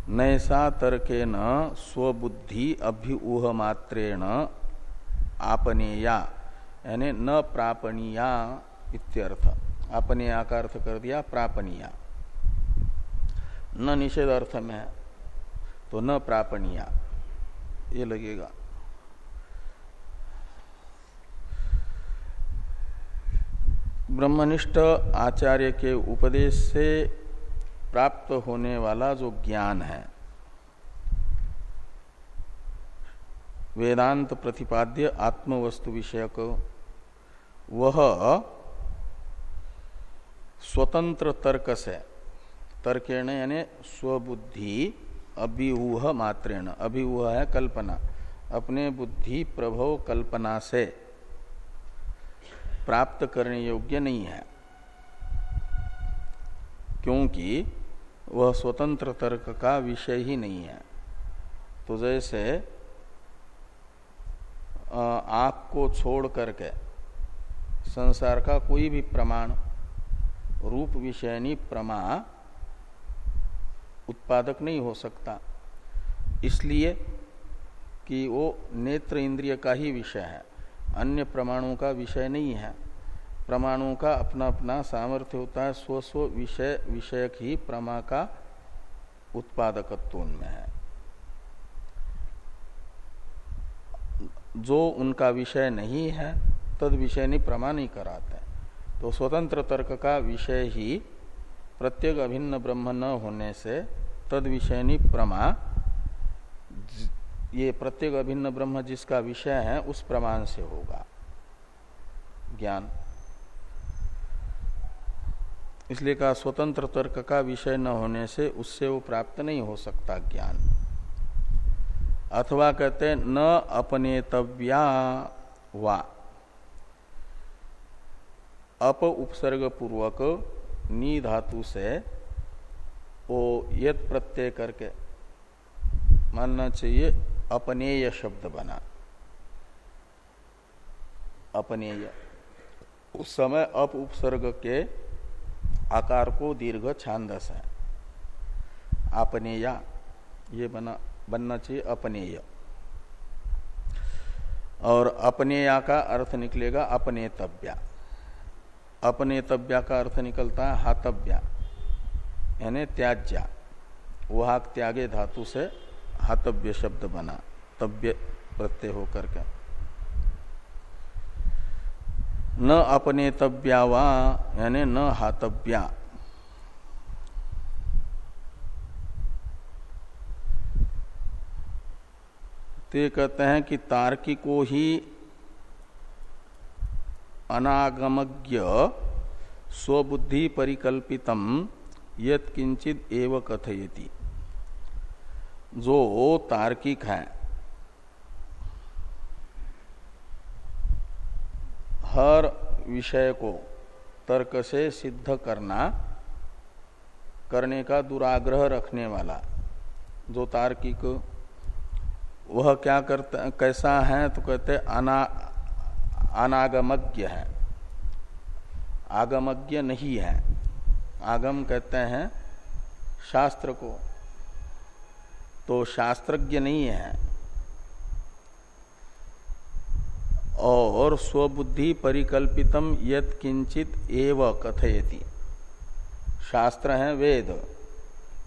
नैसा तर्केन स्वबुद्धि अभ्युह मात्रेण आपनेया, यानी न प्रापणीया इत्यर्थ। अपने का अर्थ कर दिया प्रापणीया न निषेध अर्थ में तो न प्रापणीया ये लगेगा। ब्रह्मनिष्ठ आचार्य के उपदेश से प्राप्त होने वाला जो ज्ञान है, वेदांत प्रतिपाद्य आत्मवस्तु विषयक, वह स्वतंत्र तर्क से। तर्केण यानी स्वबुद्धि, अभिऊह मात्रेण। अभिऊह है कल्पना। अपने बुद्धि प्रभव कल्पना से प्राप्त करने योग्य नहीं है। क्योंकि वह स्वतंत्र तर्क का विषय ही नहीं है। तो जैसे आँख को छोड़ करके संसार का कोई भी प्रमाण रूप विषयनी प्रमा उत्पादक नहीं हो सकता। इसलिए कि वो नेत्र इंद्रिय का ही विषय है, अन्य प्रमाणों का विषय नहीं है। प्रमाणों का अपना अपना सामर्थ्य होता है स्व स्व विषय, विषयक ही प्रमा का उत्पादकत्व उनमें है। जो उनका विषय नहीं है, तद विषय नहीं प्रमा नहीं कराते तो स्वतंत्र तर्क का विषय ही प्रत्येक अभिन्न ब्रह्म न होने से तद विषय प्रमा। ये प्रत्येक अभिन्न ब्रह्म जिसका विषय है, उस प्रमाण से होगा। ज्ञान। इसलिए कहा, स्वतंत्र तर्क का विषय न होने से उससे वो प्राप्त नहीं हो सकता ज्ञान। अथवा कहते न अपने तव्या वा। अप उपसर्ग पूर्वक नी धातु से वो यद प्रत्यय करके मानना चाहिए अपनेय शब्द बना। अपनेय। उस समय अप उपसर्ग के आकार को दीर्घ छांदस है। अपनेया, ये बना, बनना चाहिए अपनेय। और अपनेया का अर्थ निकलेगा अपनेतव्या अपनेतव्या का अर्थ निकलता है हातव्या, यानी त्याज्या। वहाँ त्यागे धातु से हातव्य शब्द बना, तव्य प्रत्यय होकर के। न अपने तव्यावा, यानी न हातव्या। ते कहते हैं कि तार्किको ही अनागमज्ञ स्वबुद्धि परिकल्पितम यत किंचित एव कथयति। जो तार्किक है, हर विषय को तर्क से सिद्ध करना, करने का दुराग्रह रखने वाला, जो तार्किक, वह क्या करता, कैसा है तो कहते अना अनागमज्ञ। है आगमज्ञ नहीं है। आगम कहते हैं शास्त्र को। तो शास्त्रज्ञ नहीं है। और स्वबुद्धि परिकल्पितम यत किंचित एव कथयति। शास्त्र है वेद।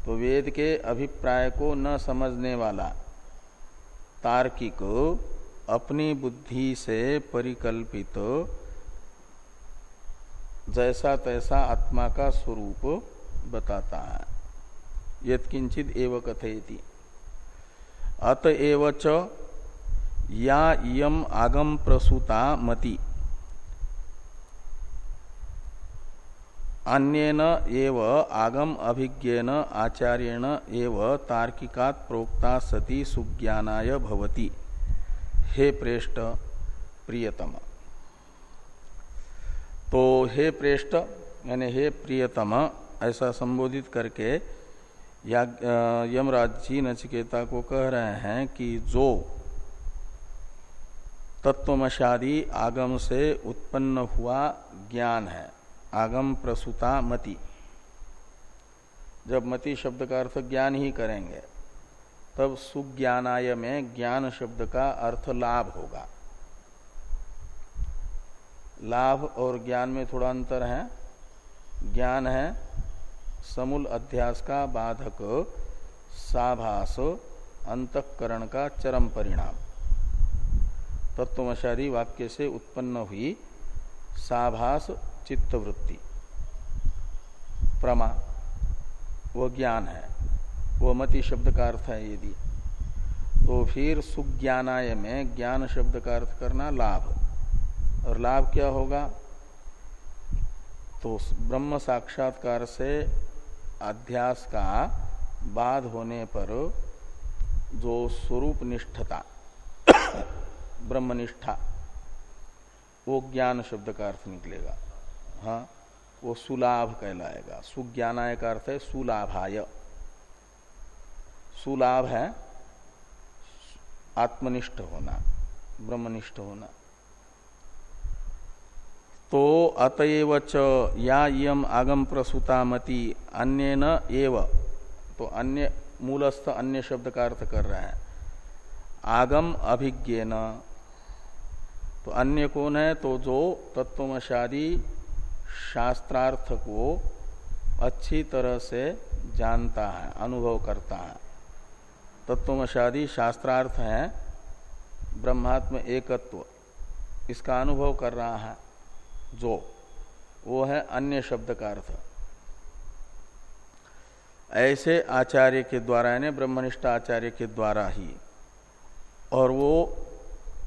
तो वेद के अभिप्राय को न समझने वाला तार्किक अपनी बुद्धि से परिकल्पित जैसा तैसा आत्मा का स्वरूप बताता है। यत्किंचित एव कथयति। अतएव च या यम आगम प्रसूता मति। अन्यन एव आगम अभिज्ञेन आचार्येण एव तार्किकात प्रोक्ता सती सुज्ञानाय भवति। हे प्रेष्ठ प्रियतम। तो हे प्रेष्ट यानी हे प्रियतम ऐसा संबोधित करके यमराज जी नचिकेता को कह रहे हैं कि जो तत्वमशादी आगम से उत्पन्न हुआ ज्ञान है, आगम प्रसुता मति। जब मति शब्द का अर्थ ज्ञान ही करेंगे तब सुज्ञानाय में ज्ञान शब्द का अर्थ लाभ होगा। लाभ और ज्ञान में थोड़ा अंतर है। ज्ञान है समूल अध्यास का बाधक, साभास, अंतकरण का चरम परिणाम। तत्वमशादी वाक्य से उत्पन्न हुई साभास चित्तवृत्ति। प्रमा, वो ज्ञान है। वो मति शब्द का अर्थ है यदि तो फिर सुज्ञानाय में ज्ञान शब्द का अर्थ करना लाभ। और लाभ क्या होगा? तो ब्रह्म साक्षात्कार से अध्यास का बाध होने पर जो स्वरूप निष्ठता ब्रह्मनिष्ठा, वो ज्ञान शब्द का अर्थ निकलेगा। हाँ वो सुलाभ कहलाएगा। सुज्ञानाय का अर्थ है सुलाभाय। सुलाभ है, आत्मनिष्ठ होना, ब्रह्मनिष्ठ होना। तो अतएव च या यम आगम प्रसूता मति अन्य न एव। तो अन्य, मूलस्थ अन्य शब्द का अर्थ कर रहे हैं। आगम अभिज्ञ न तो अन्य कौन है? तो जो तत्वमशादी शास्त्रार्थ को अच्छी तरह से जानता है, अनुभव करता है। तत्वमशादी शास्त्रार्थ है, ब्रह्मात्म एकत्व। इसका अनुभव कर रहा है जो, वो है अन्य शब्द का अर्थ। ऐसे आचार्य के द्वारा यानी ब्रह्मनिष्ठ आचार्य के द्वारा ही, और वो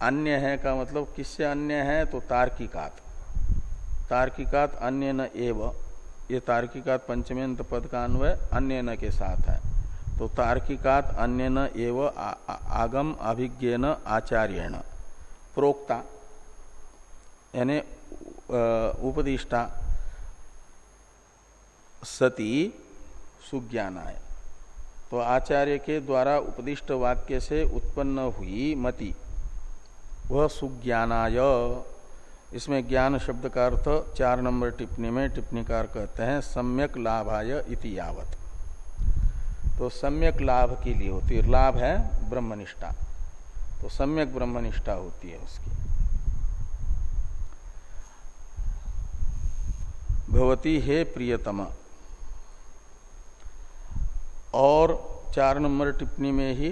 अन्य है का मतलब किससे अन्य है? तो तार्किकात। तार्किकात अन्य न एव। ये तार्किकात पंचमेंत पद का अन्वय अन्य न के साथ है। तो तार्किकात अन्य न एव आगम अभिज्ञ न आचार्यण। प्रोक्ता, यानी उपदिष्टा, सती सुज्ञानाय। तो आचार्य के द्वारा उपदिष्ट वाक्य से उत्पन्न हुई मति, वह सुज्ञानाय। इसमें ज्ञान शब्द का अर्थ चार नंबर टिप्पणी में टिप्पणीकार कहते हैं, सम्यक लाभाय इति यावत। तो सम्यक लाभ के लिए होती है। लाभ है ब्रह्मनिष्ठा। तो सम्यक ब्रह्मनिष्ठा होती है उसकी। भवती हे प्रियतम। और चार नंबर टिप्पणी में ही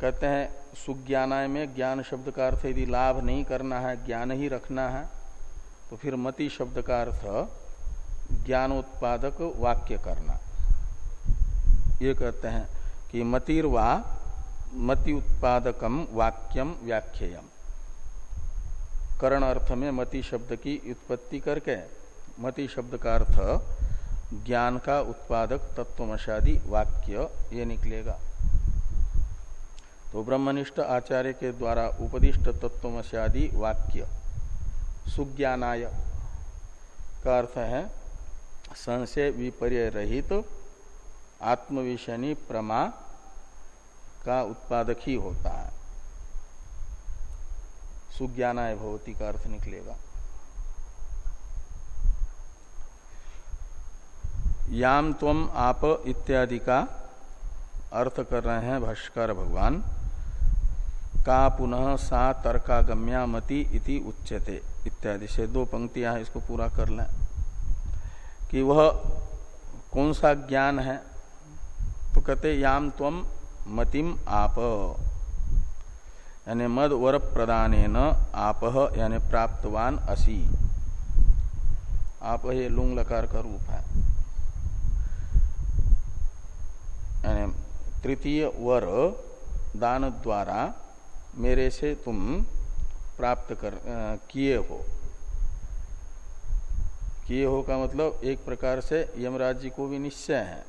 कहते हैं, सुज्ञानाय में ज्ञान शब्द का अर्थ यदि लाभ नहीं करना है, ज्ञान ही रखना है तो फिर मति शब्द का अर्थ ज्ञानोत्पादक वाक्य करना। ये कहते हैं कि मतिर्वा मति उत्पादकम वाक्यम व्याख्ययम। करण अर्थ में मति शब्द की उत्पत्ति करके, मति शब्द का अर्थ ज्ञान का उत्पादक, तत्वमशादी, वाक्य, ये निकलेगा। तो ब्रह्मनिष्ठ आचार्य के द्वारा उपदिष्ट तत्वमशादी, वाक्य, सुज्ञानाय का अर्थ है संशय विपर्य रहित तो आत्मविषयनी प्रमा का उत्पादक ही होता है। सुज्ञानाय भवती का अर्थ निकलेगा। याम तम आप इत्यादि का अर्थ कर रहे हैं भाष्कर भगवान। का पुनः सा तर्कागम्या मति इति उच्यते। इत्यादि से दो पंक्तियाँ इसको पूरा कर लें। कि वह कौन सा ज्ञान है? तो कहते याम तम मतिम आप। यानी मद वर प्रदान आप यानी प्राप्तवान असी। आप ये लुंग लकार का रूप है। यानी तृतीय वर दान द्वारा मेरे से तुम प्राप्त कर किए हो। किए हो का मतलब एक प्रकार से यमराज जी को भी निश्चय है।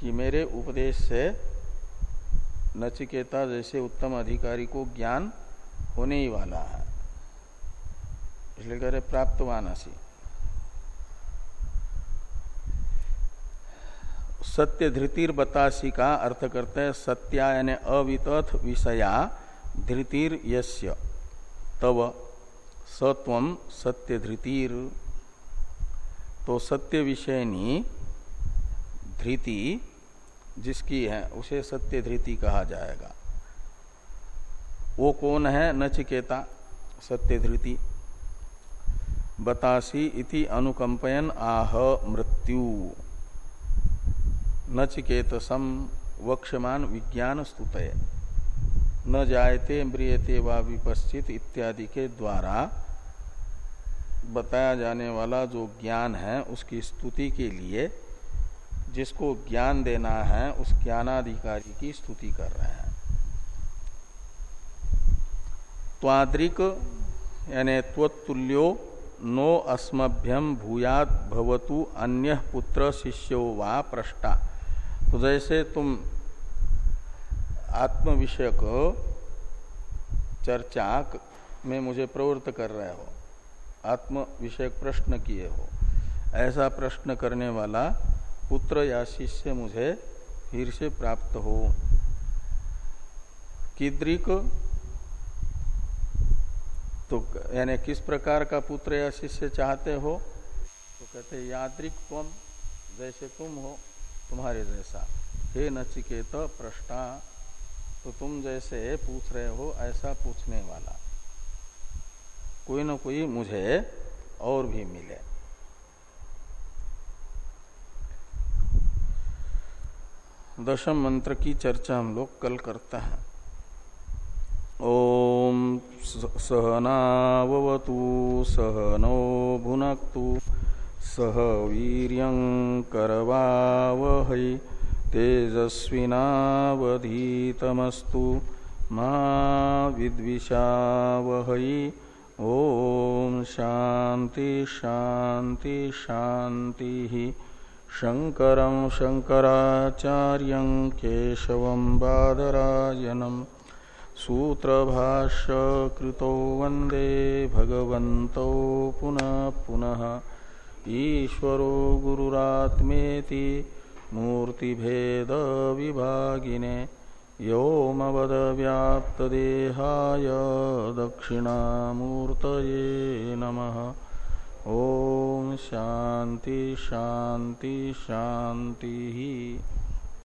कि मेरे उपदेश से नचिकेता जैसे उत्तम अधिकारी को ज्ञान होने ही वाला है। इसलिए कह रहे प्राप्तवान असी सत्य धृतिर बतासी का अर्थ करते हैं सत्या यानी अवितथ विषया धृतिर यस्य, तव सत्व सत्य धृतिर। तो सत्य विषयनी धृति जिसकी है, उसे सत्य धृति कहा जाएगा। वो कौन है? नचिकेता सत्य धृति बतासी इति अनुकंपयन, आह, मृत्यु। नचिकेतसम वक्षमान विज्ञान स्तुतय। न जायते, म्रियते व विपश्चित इत्यादि के द्वारा बताया जाने वाला जो ज्ञान है, उसकी स्तुति के लिए जिसको ज्ञान देना है, उस ज्ञानाधिकारी की स्तुति कर रहे हैं। त्वाद्रिक यानी त्वतुल्यो नो अस्मभ्यम भूयात भवतु अन्य पुत्र शिष्यो वा प्रष्टा। तो जैसे तुम आत्म विषयक चर्चा में मुझे प्रवृत्त कर रहे हो आत्म विषयक प्रश्न किए हो, ऐसा प्रश्न करने वाला पुत्र या शिष्य मुझे फिर से प्राप्त हो। किद्रिक तो यानी किस प्रकार का पुत्र या शिष्य चाहते हो? तो कहते यात्रिक तुम, जैसे तुम हो, तुम्हारे जैसा। हे नचिकेत, प्रश्ना तो तुम जैसे पूछ रहे हो, ऐसा पूछने वाला। कोई ना कोई मुझे और भी मिले। दशम मंत्र की चर्चा हम लोग कल करते हैं। ओ ॐ सहनावतु, सहनो भुनक्तु, सह वीर्यङ्करवावहै तेजस्वीनावधीतमस्तु, मा विद्विषावहै। ओम शांति शांति शांति शंकर शंकराचार्य केशव बादरायनम सूत्र भाष्य कृतो वंदे भगवत पुनः पुनः। ईश्वरो गुरुरात्मेति मूर्तिभेद विभागिने व्योमवदव्याप्तदेहाय दक्षिणामूर्तये नमः। ॐ शांति शांति शान्तिः